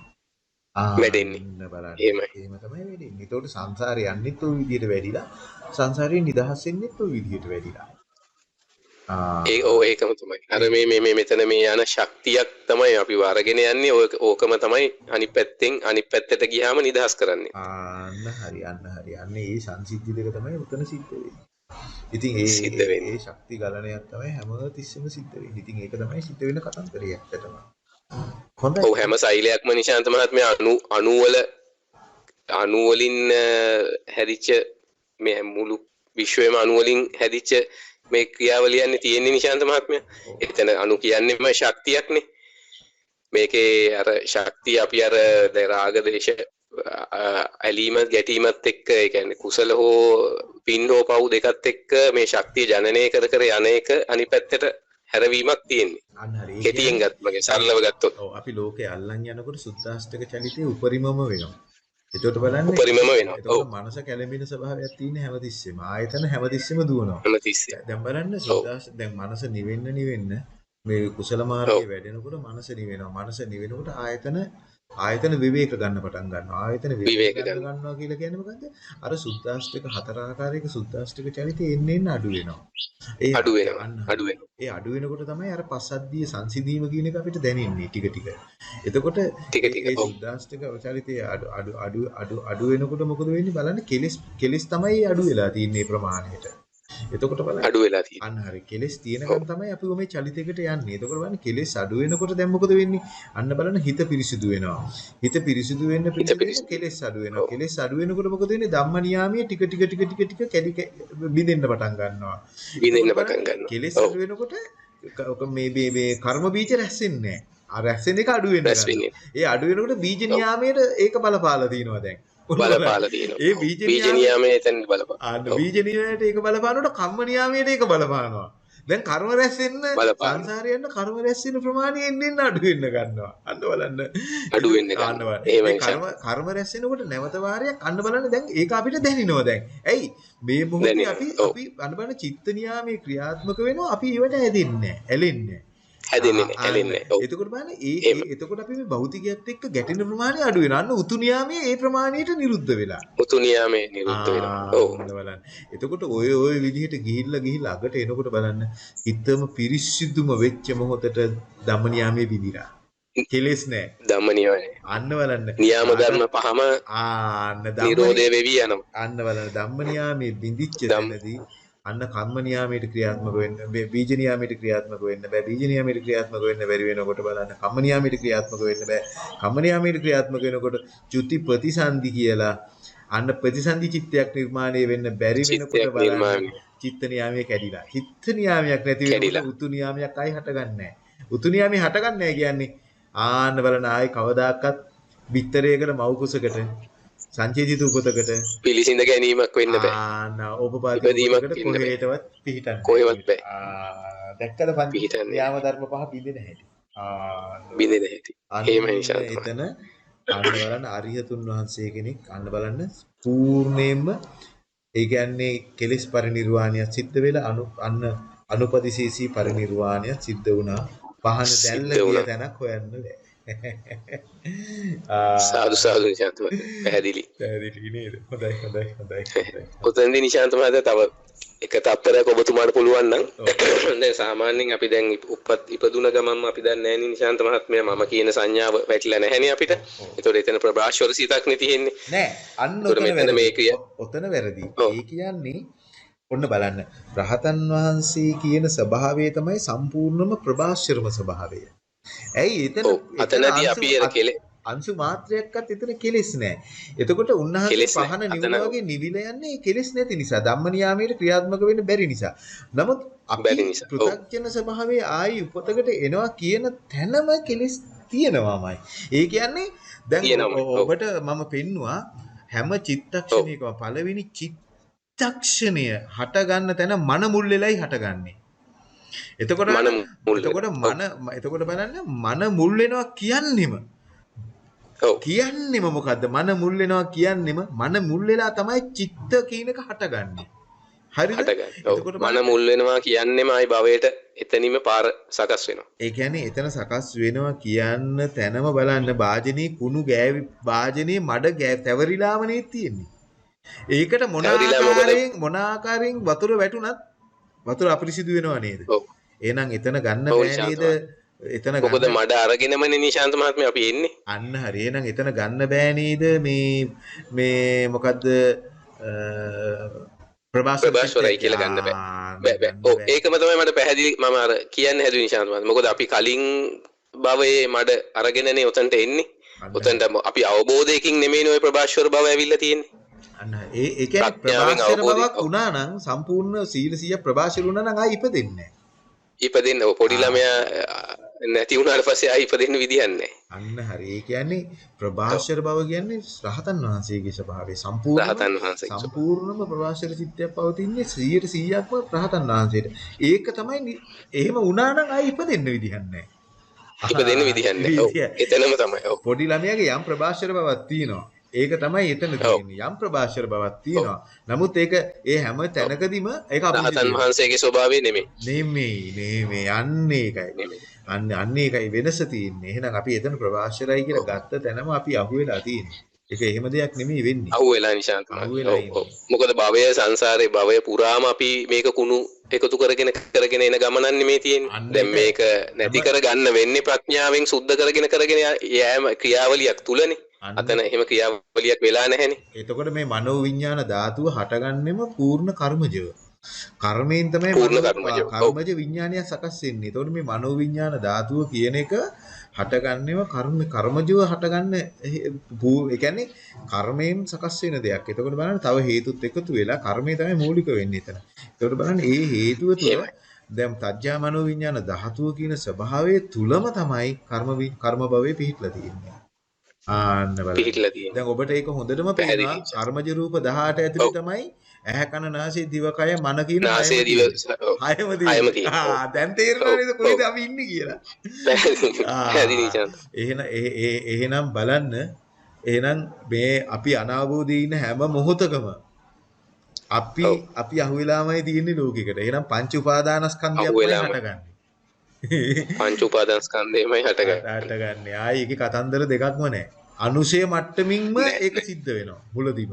ආ වැඩෙන්නේ. බලන්න. එහෙමයි. එහෙම තමයි වැඩෙන්නේ. ඒතකොට සංසාරේ යන්නෙත් ওই විදිහට වැඩිලා සංසාරයෙන් නිදහස් වෙන්නෙත් ওই විදිහට වැඩිලා. ඒ ඕ ඒකම තමයි. අර මේ මේ මෙතන මේ යන ශක්තියක් තමයි අපි වරගෙන යන්නේ. ඕකම තමයි අනිත් පැත්තෙන් අනිත් පැත්තට ගියාම නිදහස් කරන්නේ. ආන්න හරි අන්න හරි. අන්න ඒ සංසිද්ධි දෙක තමයි උතන සිද්ධ වෙන්නේ. ඉතින් ඒ ඒ ශක්ති ගලණයක් තමයි හැම තිස්සෙම සිද්ධ වෙන්නේ. ඉතින් ඒක තමයි සිද්ධ වෙන කතන්දරය ඇත්තටම. හොඳයි. ඔව් හැම සෛලයක්ම නිශාන්ත මහත්මයා අණු අණු වල අණු වලින් හැදිච්ච මේ මුළු විශ්වයම අණු වලින් හැදිච්ච මේ ක්‍රියාවලියන්නේ තියෙන්නේ නිශාන්ත මහත්මයා. එතන අනු කියන්නේම ශක්තියක්නේ. මේකේ අර ශක්තිය අපි අර රාග දේශ ඇලීම ගැටීමත් එක්ක ඒ කියන්නේ කුසල හෝ පින් හෝ පව් දෙකත් එක්ක මේ ශක්තිය ජනනය කර කර යන එක අනිත් පැත්තට හැරවීමක් තියෙන්නේ. අන්න හරි. කෙටියෙන් ගත්ත මගේ සරලව ගත්තොත්. ඔව් අපි ලෝකේ අල්ලන් යනකොට සුද්දාෂ්ටක චලිතයේ උපරිමම වෙනවා. එතකොට බලන්න උපරිමම වෙනවා. එතකොට මනස කැළඹෙන ස්වභාවයක් තියෙන හැමතිස්සෙම. ආයතන හැමතිස්සෙම දුවනවා. හැමතිස්සෙම. දැන් බලන්න සුද්දාස් දැන් මනස නිවෙන්න නිවෙන්න මේ කුසල මාර්ගයේ වැඩෙනකොට මනස නිවෙනවා. මනස නිවෙනකොට ආයතන ආයතන විවේක ගන්න පටන් ගන්නවා. ආයතන විවේක ගන්නවා කියලා කියන්නේ මොකද්ද? අර සුද්දාෂ්ටක හතර ආකාරයක සුද්දාෂ්ටක චරිතය එන්න එන්න අඩු වෙනවා. ඒ අඩු වෙනවා. අඩු වෙනවා. ඒ අඩු වෙනකොට තමයි අර පස්සද්ධිය සංසිඳීම කියන එක අපිට දැනෙන්නේ ටික ටික. එතකොට ටික ටික ඒ සුද්දාෂ්ටක චරිතය අඩු අඩු අඩු අඩු අඩු වෙනකොට මොකද වෙන්නේ බලන්න කෙලස් කෙලස් තමයි අඩු වෙලා තින්නේ ප්‍රමාණයට. එතකොට බලන්න අඩු වෙලා තියෙනවා. අන්න හරි. කෙලස් තියෙනකන් තමයි අපි මේ චලිතයකට යන්නේ. එතකොට බලන්න කෙලස් අඩු වෙනකොට දැන් මොකද වෙන්නේ? අන්න බලන්න හිත පිරිසිදු වෙනවා. හිත පිරිසිදු වෙන්න පිරිසිදු කෙලස් අඩු වෙනවා. කෙලස් අඩු වෙනකොට මොකද වෙන්නේ? ධම්ම නියාමයේ ටික ටික ටික ටික ටික කැඩි බිඳෙන්න පටන් ගන්නවා. බිඳෙන්න පටන් ගන්නවා. කෙලස් අඩු වෙනකොට මේ මේ මේ කර්ම බීජ රැස්සෙන්නේ නැහැ. අර රැස්සෙන එක අඩු වෙනවා. ඒ අඩු වෙනකොට බීජ නියාමයට ඒක බලපාලා තියෙනවා දැන්. බලපාලා. ඒ බීජ බීජ නියාමයේ එතන බලපාන. ආන්න බීජ නියාමයට ඒක බලපානකොට කම්ම නියාමයට ඒක බලපානවා. දැන් කර්ම රැස් වෙන්න සංසාරේ යන කර්ම රැස් වෙන ප්‍රමාණය එන්න එන්න අඩු වෙන්න ගන්නවා. අන්න බලන්න. අඩු වෙන්න ගන්නවා. එහෙමයි. කර්ම කර්ම රැස් වෙනකොට නැවත වාරයක් අන්න බලන්න දැන් ඒක අපිට දැනෙනවා දැන්. ඇයි? මේ මොහොතේ අපි අපි අන්න බලන්න චිත්ත නියාමයේ ක්‍රියාත්මක වෙනවා අපි ඒවට ඇදෙන්නේ නැහැ. ඇලෙන්නේ නැහැ. හැදෙන්නේ නැහැ. එතකොට බලන්න ඒ එතකොට අපි මේ භෞතිකයත් එක්ක ගැටෙන ප්‍රමාණය අඩු වෙනවා. අන්න උතු නියාමයේ ඒ ප්‍රමාණයට නිරුද්ධ වෙලා. උතු නියාමයේ නිරුද්ධ වෙනවා. ඔව්. බලන්න. එතකොට ඔය ඔය විදිහට ගිහිල්ලා ගිහිල්ලා අගට එනකොට බලන්න හිතම පිරිසිදුම වෙච්ච මොහොතට ධම්ම නියාමයේ විදිලා. කෙලෙස්. ධම්ම නියාමයේ. අන්න බලන්න. නියාම ධර්ම පහම ආන්න නිරෝධය වෙවි යනවා. අන්න බලන්න ධම්ම නියාමයේ බිඳිච්ච තැනදී අන්න කම්ම නියාමයට ක්‍රියාත්මක වෙන්න බීජ නියාමයට ක්‍රියාත්මක වෙන්න බෑ. බීජ නියාමයට ක්‍රියාත්මක වෙන්න බැරි වෙනකොට බලන්න කම්ම නියාමයට ක්‍රියාත්මක වෙන්න බෑ. කම්ම නියාමයට ක්‍රියාත්මක වෙනකොට චුති ප්‍රතිසන්දි කියලා අන්න ප්‍රතිසන්දි චිත්තයක් නිර්මාණය වෙන්න බැරි වෙනකොට බලන්න චිත්ත නියාමයේ කැඩිලා. චිත්ත නියාමයක් නැති වෙනකොට උතු නියාමයක් ආයි හටගන්නේ නැහැ උතු නියාමයේ හටගන්නේ නැහැ කියන්නේ ආන්න බලන්න ආයි කවදාකවත් බිත්තරයකට මව් කුසකට සංචේතිත උපතකට පිළිසිඳ ගැනීමක් වෙන්න බෑ. ඕපපාතිකකට කොහෙටවත් පිහිටන්න. කොහෙවත් බෑ. දැක්කද පන්ති යාම ධර්ම පහ බින්දෙන හැටි. ආ බින්දෙන හැටි. එහෙමයි ශාන්ත. එතන අන්න බලන්න අරිහතුන් වහන්සේ කෙනෙක් අන්න බලන්න පූර්ණයෙන්ම ඒ කියන්නේ කෙලෙස් පරිණිරවාණය සිද්ධ වෙලා අනු අන්න අනුපදිශේෂී පරිණිරවාණය සිද්ධ වුණා. පහන දැල්ල ගිය තැනක් හොයන්න බෑ. සාදු සාදු නිශාන්ත පැහැදිලි. පැහැදිලි නේද? හොඳයි හොඳයි හොඳයි. ඔතනදී නිශාන්ත මහත්තයා තව එක තත්පරයක් ඔබතුමාට පුළුවන් නම් දැන් සාමාන්‍යයෙන් අපි දැන් උපත් ඉපදුන ගමන්ම අපි දන්නේ නැහැ නිශාන්ත මහත්මයා මම කියන සංඥාව වැටිලා නැහැනේ අපිට. ඒතකොට එතන ප්‍රභාෂවර සිතක් නේ තියෙන්නේ. නෑ අන්න ඔතන මේ ක්‍රියා ඔතන වැරදි. ඒ කියන්නේ ඔන්න බලන්න රහතන් වහන්සේ කියන ස්වභාවය තමයි සම්පූර්ණම ප්‍රභාෂරම ස්වභාවය. ඇයි? එතන අතනදී අපි අර කෙලේ අංශු මාත්‍රයක්වත් එතන කෙලෙස් නෑ. එතකොට උන්වහන්සේ පහන නිවන වගේ නිවිල යන්නේ කෙලෙස් නැති නිසා. ධම්ම නියාමයේ ක්‍රියාත්මක වෙන්න බැරි නිසා. නමුත් අපි පෘථග්ජන ස්වභාවයේ ආයි උපතකට එනවා කියන තැනම කෙලෙස් තියෙනවාමයි. ඒ කියන්නේ දැන් ඔබට මම පෙන්නවා හැම චිත්තක්ෂණයකම පළවෙනි චිත්තක්ෂණය හට ගන්න තැන මන මුල් වෙලයි හටගන්නේ. එතකොට එතකොට මන එතකොට බලන්න මන මුල් වෙනවා කියන්නෙම කියන්නෙම මොකද්ද? මන මුල් වෙනවා කියන්නෙම මන මුල් වෙලා තමයි චිත්ත කියනක හටගන්නේ. හරිද? එතකොට මන මුල් වෙනවා කියන්නෙම ආයි භවයට එතනින්ම පාර සකස් වෙනවා. ඒ කියන්නේ එතන සකස් වෙනවා කියන්න තැනම බලන්න වාජනේ කුණු ගෑවි වාජනේ මඩ ගෑ තැවරිලාම නේ තියෙන්නේ. ඒකට මොන ආකාරයෙන් මොන ආකාරයෙන් වතුර වැටුණත් වතුර අපිරිසිදු වෙනව නේද? එහෙනම් එතන ගන්න බෑ නේද? එතන මොකද මඩ අරගෙනමනේ නිශාන්ත මහත්මයා අපි එන්නේ. අන්න හරි. එහෙනම් එතන ගන්න බෑ නේද මේ මේ මොකද්ද ප්‍රභාස්වරයි කියලා ගන්න බෑ. බෑ. ඔව් ඒකම තමයි මට පැහැදිලි මම අර කියන්න හැදුවේ නිශාන්ත මහත්මයා. මොකද අපි කලින් භවයේ මඩ අරගෙනනේ උතන්ට එන්නේ. උතන්ට අපි අවබෝධයකින් නෙමෙයි ඔය ප්‍රභාස්වර භව ඇවිල්ලා තියෙන්නේ. අන්න ඒ ඒ කියන්නේ ප්‍රභාස්වර බවක් වුණා නම් සම්පූර්ණ සීල සිය ප්‍රභාස්වර වුණා නම් ආයි ඉපදෙන්නේ නැහැ. ඉපදෙන්න පොඩි ළමයා නැති වුණාට පස්සේ ආයි ඉපදෙන්න විදියක් නැහැ. අන්න හරි. ඒ කියන්නේ ප්‍රභාෂර බව කියන්නේ රහතන් වහන්සේගේ ස්වභාවය. සම්පූර්ණ රහතන් වහන්සේ සම්පූර්ණම ප්‍රභාෂර චිත්තයක් පවතින්නේ 100%ක්ම රහතන් වහන්සේට. ඒක තමයි එහෙම වුණා නම් ආයි ඉපදෙන්න විදියක් නැහැ. ඉපදෙන්න විදියක් නැහැ. එතනම තමයි. පොඩි ළමයාගේ යම් ප්‍රභාෂර බවක් තියෙනවා. ඒක තමයි එතන තියෙන්නේ. යම් ප්‍රභාෂර බවක් තියෙනවා. නමුත් ඒක ඒ හැම තැනකදීම ඒක රහතන් වහන්සේගේ ස්වභාවය නෙමෙයි. නෙමෙයි නෙමෙයි අන්න ඒකයි. අන්න අන්න ඒකයි වෙනස තියෙන්නේ. එහෙනම් අපි එතන ප්‍රභාෂරයි කියලා ගත්ත තැනම අපි අහුවෙලා තියෙන්නේ. ඒක එහෙම දෙයක් නෙමෙයි වෙන්නේ. අහුවෙලා නිශාන්ත. මොකද භවය සංසාරේ භවය පුරාම අපි මේක කුණු එකතු කරගෙන කරගෙන එන ගමනන්නේ මේ තියෙන්නේ. දැන් මේක නැති කරගන්න වෙන්නේ ප්‍රඥාවෙන් සුද්ධ කරගෙන කරගෙන යෑම ක්‍රියාවලියක් තුලනේ. අතන එහෙම ක්‍රියාවලියක් වෙලා නැහැනේ. එතකොට මේ මනෝ විඥාන ධාතුව හටගන්නෙම පූර්ණ කර්මජව. කර්මයෙන් තමයි කර්මජ විඥානය සකස් වෙන්නේ. එතකොට මේ මනෝ විඥාන ධාතුව කියන එක හටගන්නෙම කර්ම කර්මජව හටගන්න ඒ කියන්නේ කර්මයෙන් සකස් වෙන දෙයක්. එතකොට බලන්න තව හේතුත් එකතු වෙලා කර්මය තමයි මූලික වෙන්නේ එතන. එතකොට බලන්න ඒ හේතුව තුළ දැන් තජ්ජා මනෝ විඥාන ධාතුව කියන ස්වභාවය තුලම තමයි කර්ම කර්ම භවයේ පිහිටලා තියෙන්නේ. ආන්න බලන්න. දැන් ඔබට ඒක හොඳටම පේනවා. කර්මජ රූප 18 ඇතුලේ තමයි ඇහැ කන නාසය දිවකය මන කියන නාසය දිව හයම තියෙනවා. ආ දැන් තේරෙනවා නේද කොහෙද අපි ඉන්නේ කියලා. එහෙනම් එහෙනම් බලන්න එහෙනම් මේ අපි අනාවෝදී ඉන්න හැම මොහොතකම අපි අපි අහුවෙලාමයි තියෙන්නේ ලෝකෙකට. එහෙනම් පංච උපාදානස්කන්ධයක්මයි හටගන්නේ. පංච උපාදානස්කන්ධයමයි හටගන්නේ. හටගන්නේ. ආයි ඒකේ කතන්දර දෙකක්ම නැහැ. අනුශය මට්ටමින්ම ඒක සිද්ධ වෙනවා මුලදීම.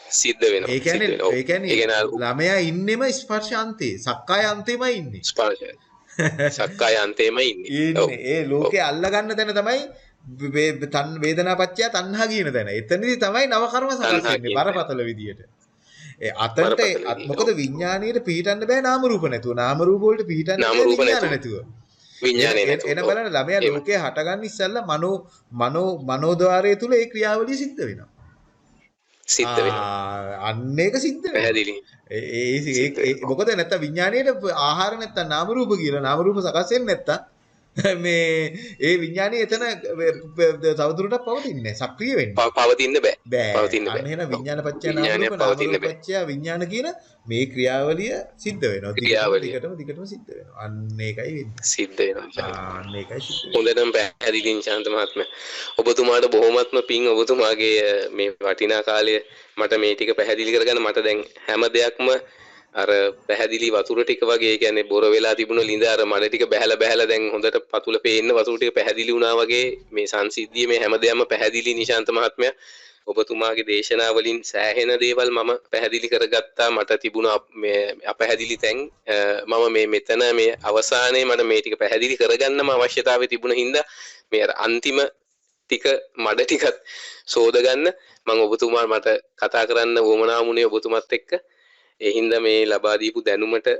සිද්ධ වෙනවා. ඒ කියන්නේ ඒ කියන්නේ ළමයා ඉන්නෙම ස්පර්ශාන්තේ. සක්කාය අන්තේමයි ඉන්නේ. ස්පර්ශය. [LAUGHS] සක්කාය අන්තේමයි ඉන්නේ. ඒ ලෝකේ අල්ලගන්න තැන තමයි තන් වේදනාපච්චය තණ්හා කියන තැන. එතනදී තමයි නව කර්ම සකස් වෙන්නේ බරපතල විදියට. ඒ අතන්ට මොකද විඥාණයට පිහිටන්න බෑ නාම රූප නැතුව. නාම රූප වලට පිහිටන්න රූප නැතුව. විඥානය නැතුව. එන බලන්න ළමයා ලෝකේ හටගන්න ඉස්සෙල්ලා මනෝ මනෝ මනෝද්වාරය තුල ඒ ක්‍රියාවලිය සිද්ධ වෙනවා. සිද්ධ වෙනවා. අන්න ඒක සිද්ධ වෙනවා. පැහැදිලි. ඒ ඒ මොකද නැත්තම් විඥාණයට ආහාර නැත්තම් නාම රූප කියලා නාම රූප සකස් වෙන්නේ නැත්තම් [LAUGHS] මේ ඒ විඤ්ඤාණය එතන තවදුරටත් පවතින්නේ සක්‍රිය වෙන්නේ. ප- පවතින්න බෑ. පවතින්න විඤ්ඤාණය රූප නාම පවතින්න. පත්‍ය විඤ්ඤාණ කියන මේ ක්‍රියාවලිය සිද්ධ වෙනවා. දිගටම ක්‍රියාවලිය. දිගටම දිගටම සිද්ධ වෙනවා. අන්න ඒකයි වෙන්නේ. සිද්ධ වෙනවා නිශාන්ත. අන්න ඒකයි සිද්ධ වෙන්නේ. හොඳටම පැහැදිලි නිශාන්ත මහත්මයා. ඔබතුමාට බොහොමත්ම පිං ඔබතුමාගේ මේ වටිනා කාලය මට මේ ටික පැහැදිලි කරගන්න මට දැන් හැම දෙයක්ම අර පැහැදිලි වතුර ටික වගේ ඒ කියන්නේ බොර වෙලා තිබුණ ලිඳ අර මඩ ටික බහැලා බහැලා දැන් හොඳට පතුල පේන්න වතුර ටික පැහැදිලි වුණා වගේ මේ සංසිද්ධිය මේ හැම දෙයක්ම පැහැදිලි නිශාන්ත මහත්මයා. ඔබතුමාගේ දේශනා වලින් සෑහෙන දේවල් මම පැහැදිලි කරගත්තා මට තිබුණ අප- මේ අපැහැදිලි තැන් අ, මම මේ මෙතන මේ අවසානයේ මට මේ ටික පැහැදිලි කරගන්නම අවශ්‍යතාවය තිබුණ හින්දා මේ අර අන්තිම ටික මඩ ටිකත් සෝදගන්න මම ඔබතුමා මට කතා කරන්න වුවමනා වුණේ ඔබතුමත් එක්ක ඒ හින්දා මේ ලබා දීපු දැනුමට අ,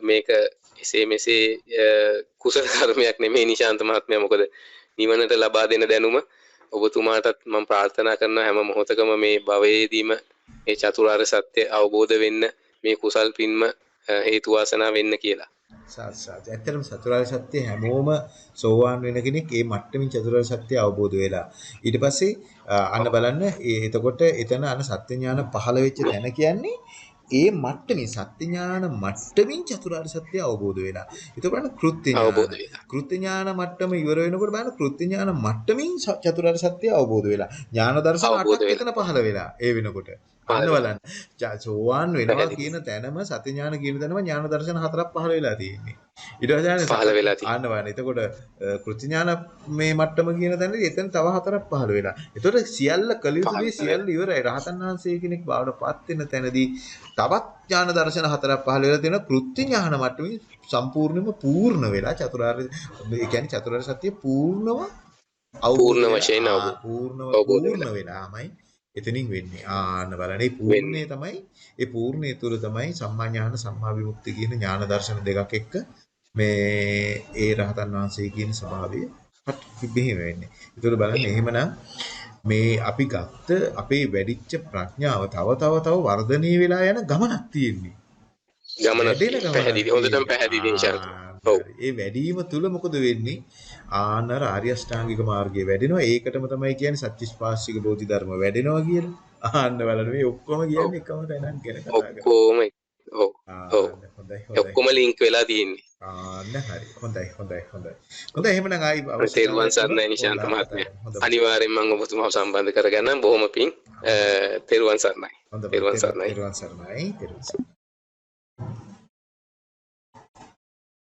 මේක එසේ මෙසේ අ, කුසල කර්මයක් නෙමෙයි නිශාන්ත මහත්මයා මොකද නිවනට ලබා දෙන දැනුම ඔබතුමාටත් මම ප්‍රාර්ථනා කරනවා හැම මොහොතකම මේ භවයේදීම මේ චතුරාර්ය සත්‍ය අවබෝධ වෙන්න මේ කුසල් පින්ම අ, හේතු වාසනා වෙන්න කියලා. සාත් සාත්. ඇත්තටම චතුරාර්ය සත්‍ය හැමෝම සෝවාන් වෙන කෙනෙක් ඒ මට්ටමින් චතුරාර්ය සත්‍ය අවබෝධ වෙලා. ඊට පස්සේ අ, අන්න බලන්න ඒ එතකොට එතන අන සත්‍ය ඥාන පහළ වෙච්ච තැන කියන්නේ ඒ මට්ටමින් සත්‍ය ඥාන මට්ටමින් චතුරාර්ය සත්‍ය අවබෝධ වෙලා. ඒතකොට බලන්න කෘත්‍ය අවබෝධ ඥාන. කෘත්‍ය ඥාන මට්ටම ඉවර වෙනකොට බලන්න කෘත්‍ය ඥාන මට්ටමින් චතුරාර්ය සත්‍ය අවබෝධ වෙලා. ඥාන දර්ශන අටක් එතන පහළ වෙලා. ඒ වෙනකොට. අන්න බලන්න. සෝවාන් වෙනවා. කියන තැනම සත්‍ය ඥාන කියන තැනම ඥාන දර්ශන හතරක් පහළ වෙලා තියෙන්නේ. ඊට පස්සේ පහළ වෙලා තියෙන්නේ. ආන්න බලන්න. එතකොට අ, කෘත්‍ය ඥාන මේ මට්ටම කියන තැනදී එතන තව හතරක් පහළ වෙලා. එතකොට සියල්ල පහළ සියල්ල ඉවරයි. රහතන් වහන්සේ කෙනෙක් බවට පත් වෙන තැනදී තවත් ඥාන දර්ශන හතරක් පහළ වෙලා තියෙනවා. කෘත්‍ය ඥාන මට්ටමේ සම්පූර්ණයෙන්ම පූර්ණ වෙලා චතුරාර්ය ඒ කියන්නේ චතුරාර්ය සත්‍ය පූර්ණව අවබෝධ පූර්ණ වශයෙන් අවබෝධ පූර්ණ වෙලාමයි එතනින් වෙන්නේ. ආන්න බලන්න. ඒ පූර්ණේ තමයි ඒ පූර්ණේ තුල තමයි සම්මා ඥාන සම්මා විමුක්ති කියන ඥාන දර්ශන දෙකක් එක්ක මේ ඒ රහතන් වහන්සේ කියන ස්වභාවය බිහිම වෙන්නේ. ඒතකොට බලන්න එහෙමනම් මේ අපි ගත්ත අපේ වැඩිච්ච ප්‍රඥාව තව තව තව වර්ධනය වෙලා යන ගමනක් තියෙන්නේ. ගමනක් පැහැදිලි හොඳටම. පැහැදිලි. ඒ වැඩිම තුල මොකද වෙන්නේ? ආනර ආර්ය අෂ්ටාංගික මාර්ගය වැඩෙනවා. ඒකටම තමයි කියන්නේ සත්‍තිස්පාශික බෝධි ධර්ම වැඩෙනවා කියලා. ආන්න බලන්න මේ ඔක්කොම කියන්නේ එකම තැනක් ගැන කතා කරා. ඔක්කොම ඔව් ඔව්. ඔක්කොම ලින්ක් වෙලා තියෙන්නේ. ආන්න හරි. හොඳයි හොඳයි හොඳයි. හොඳයි එහෙමනම් ආයි තෙරුවන් සරණයි නිශාන්ත මහත්මයා. අනිවාර්යෙන් මම ඔබතුමාව සම්බන්ධ කරගන්නම් බොහොම පිං. තෙරුවන් සරණයි. තෙරුවන් සරණයි. තෙරුවන් සරණයි. තෙරුවන් සරණයි.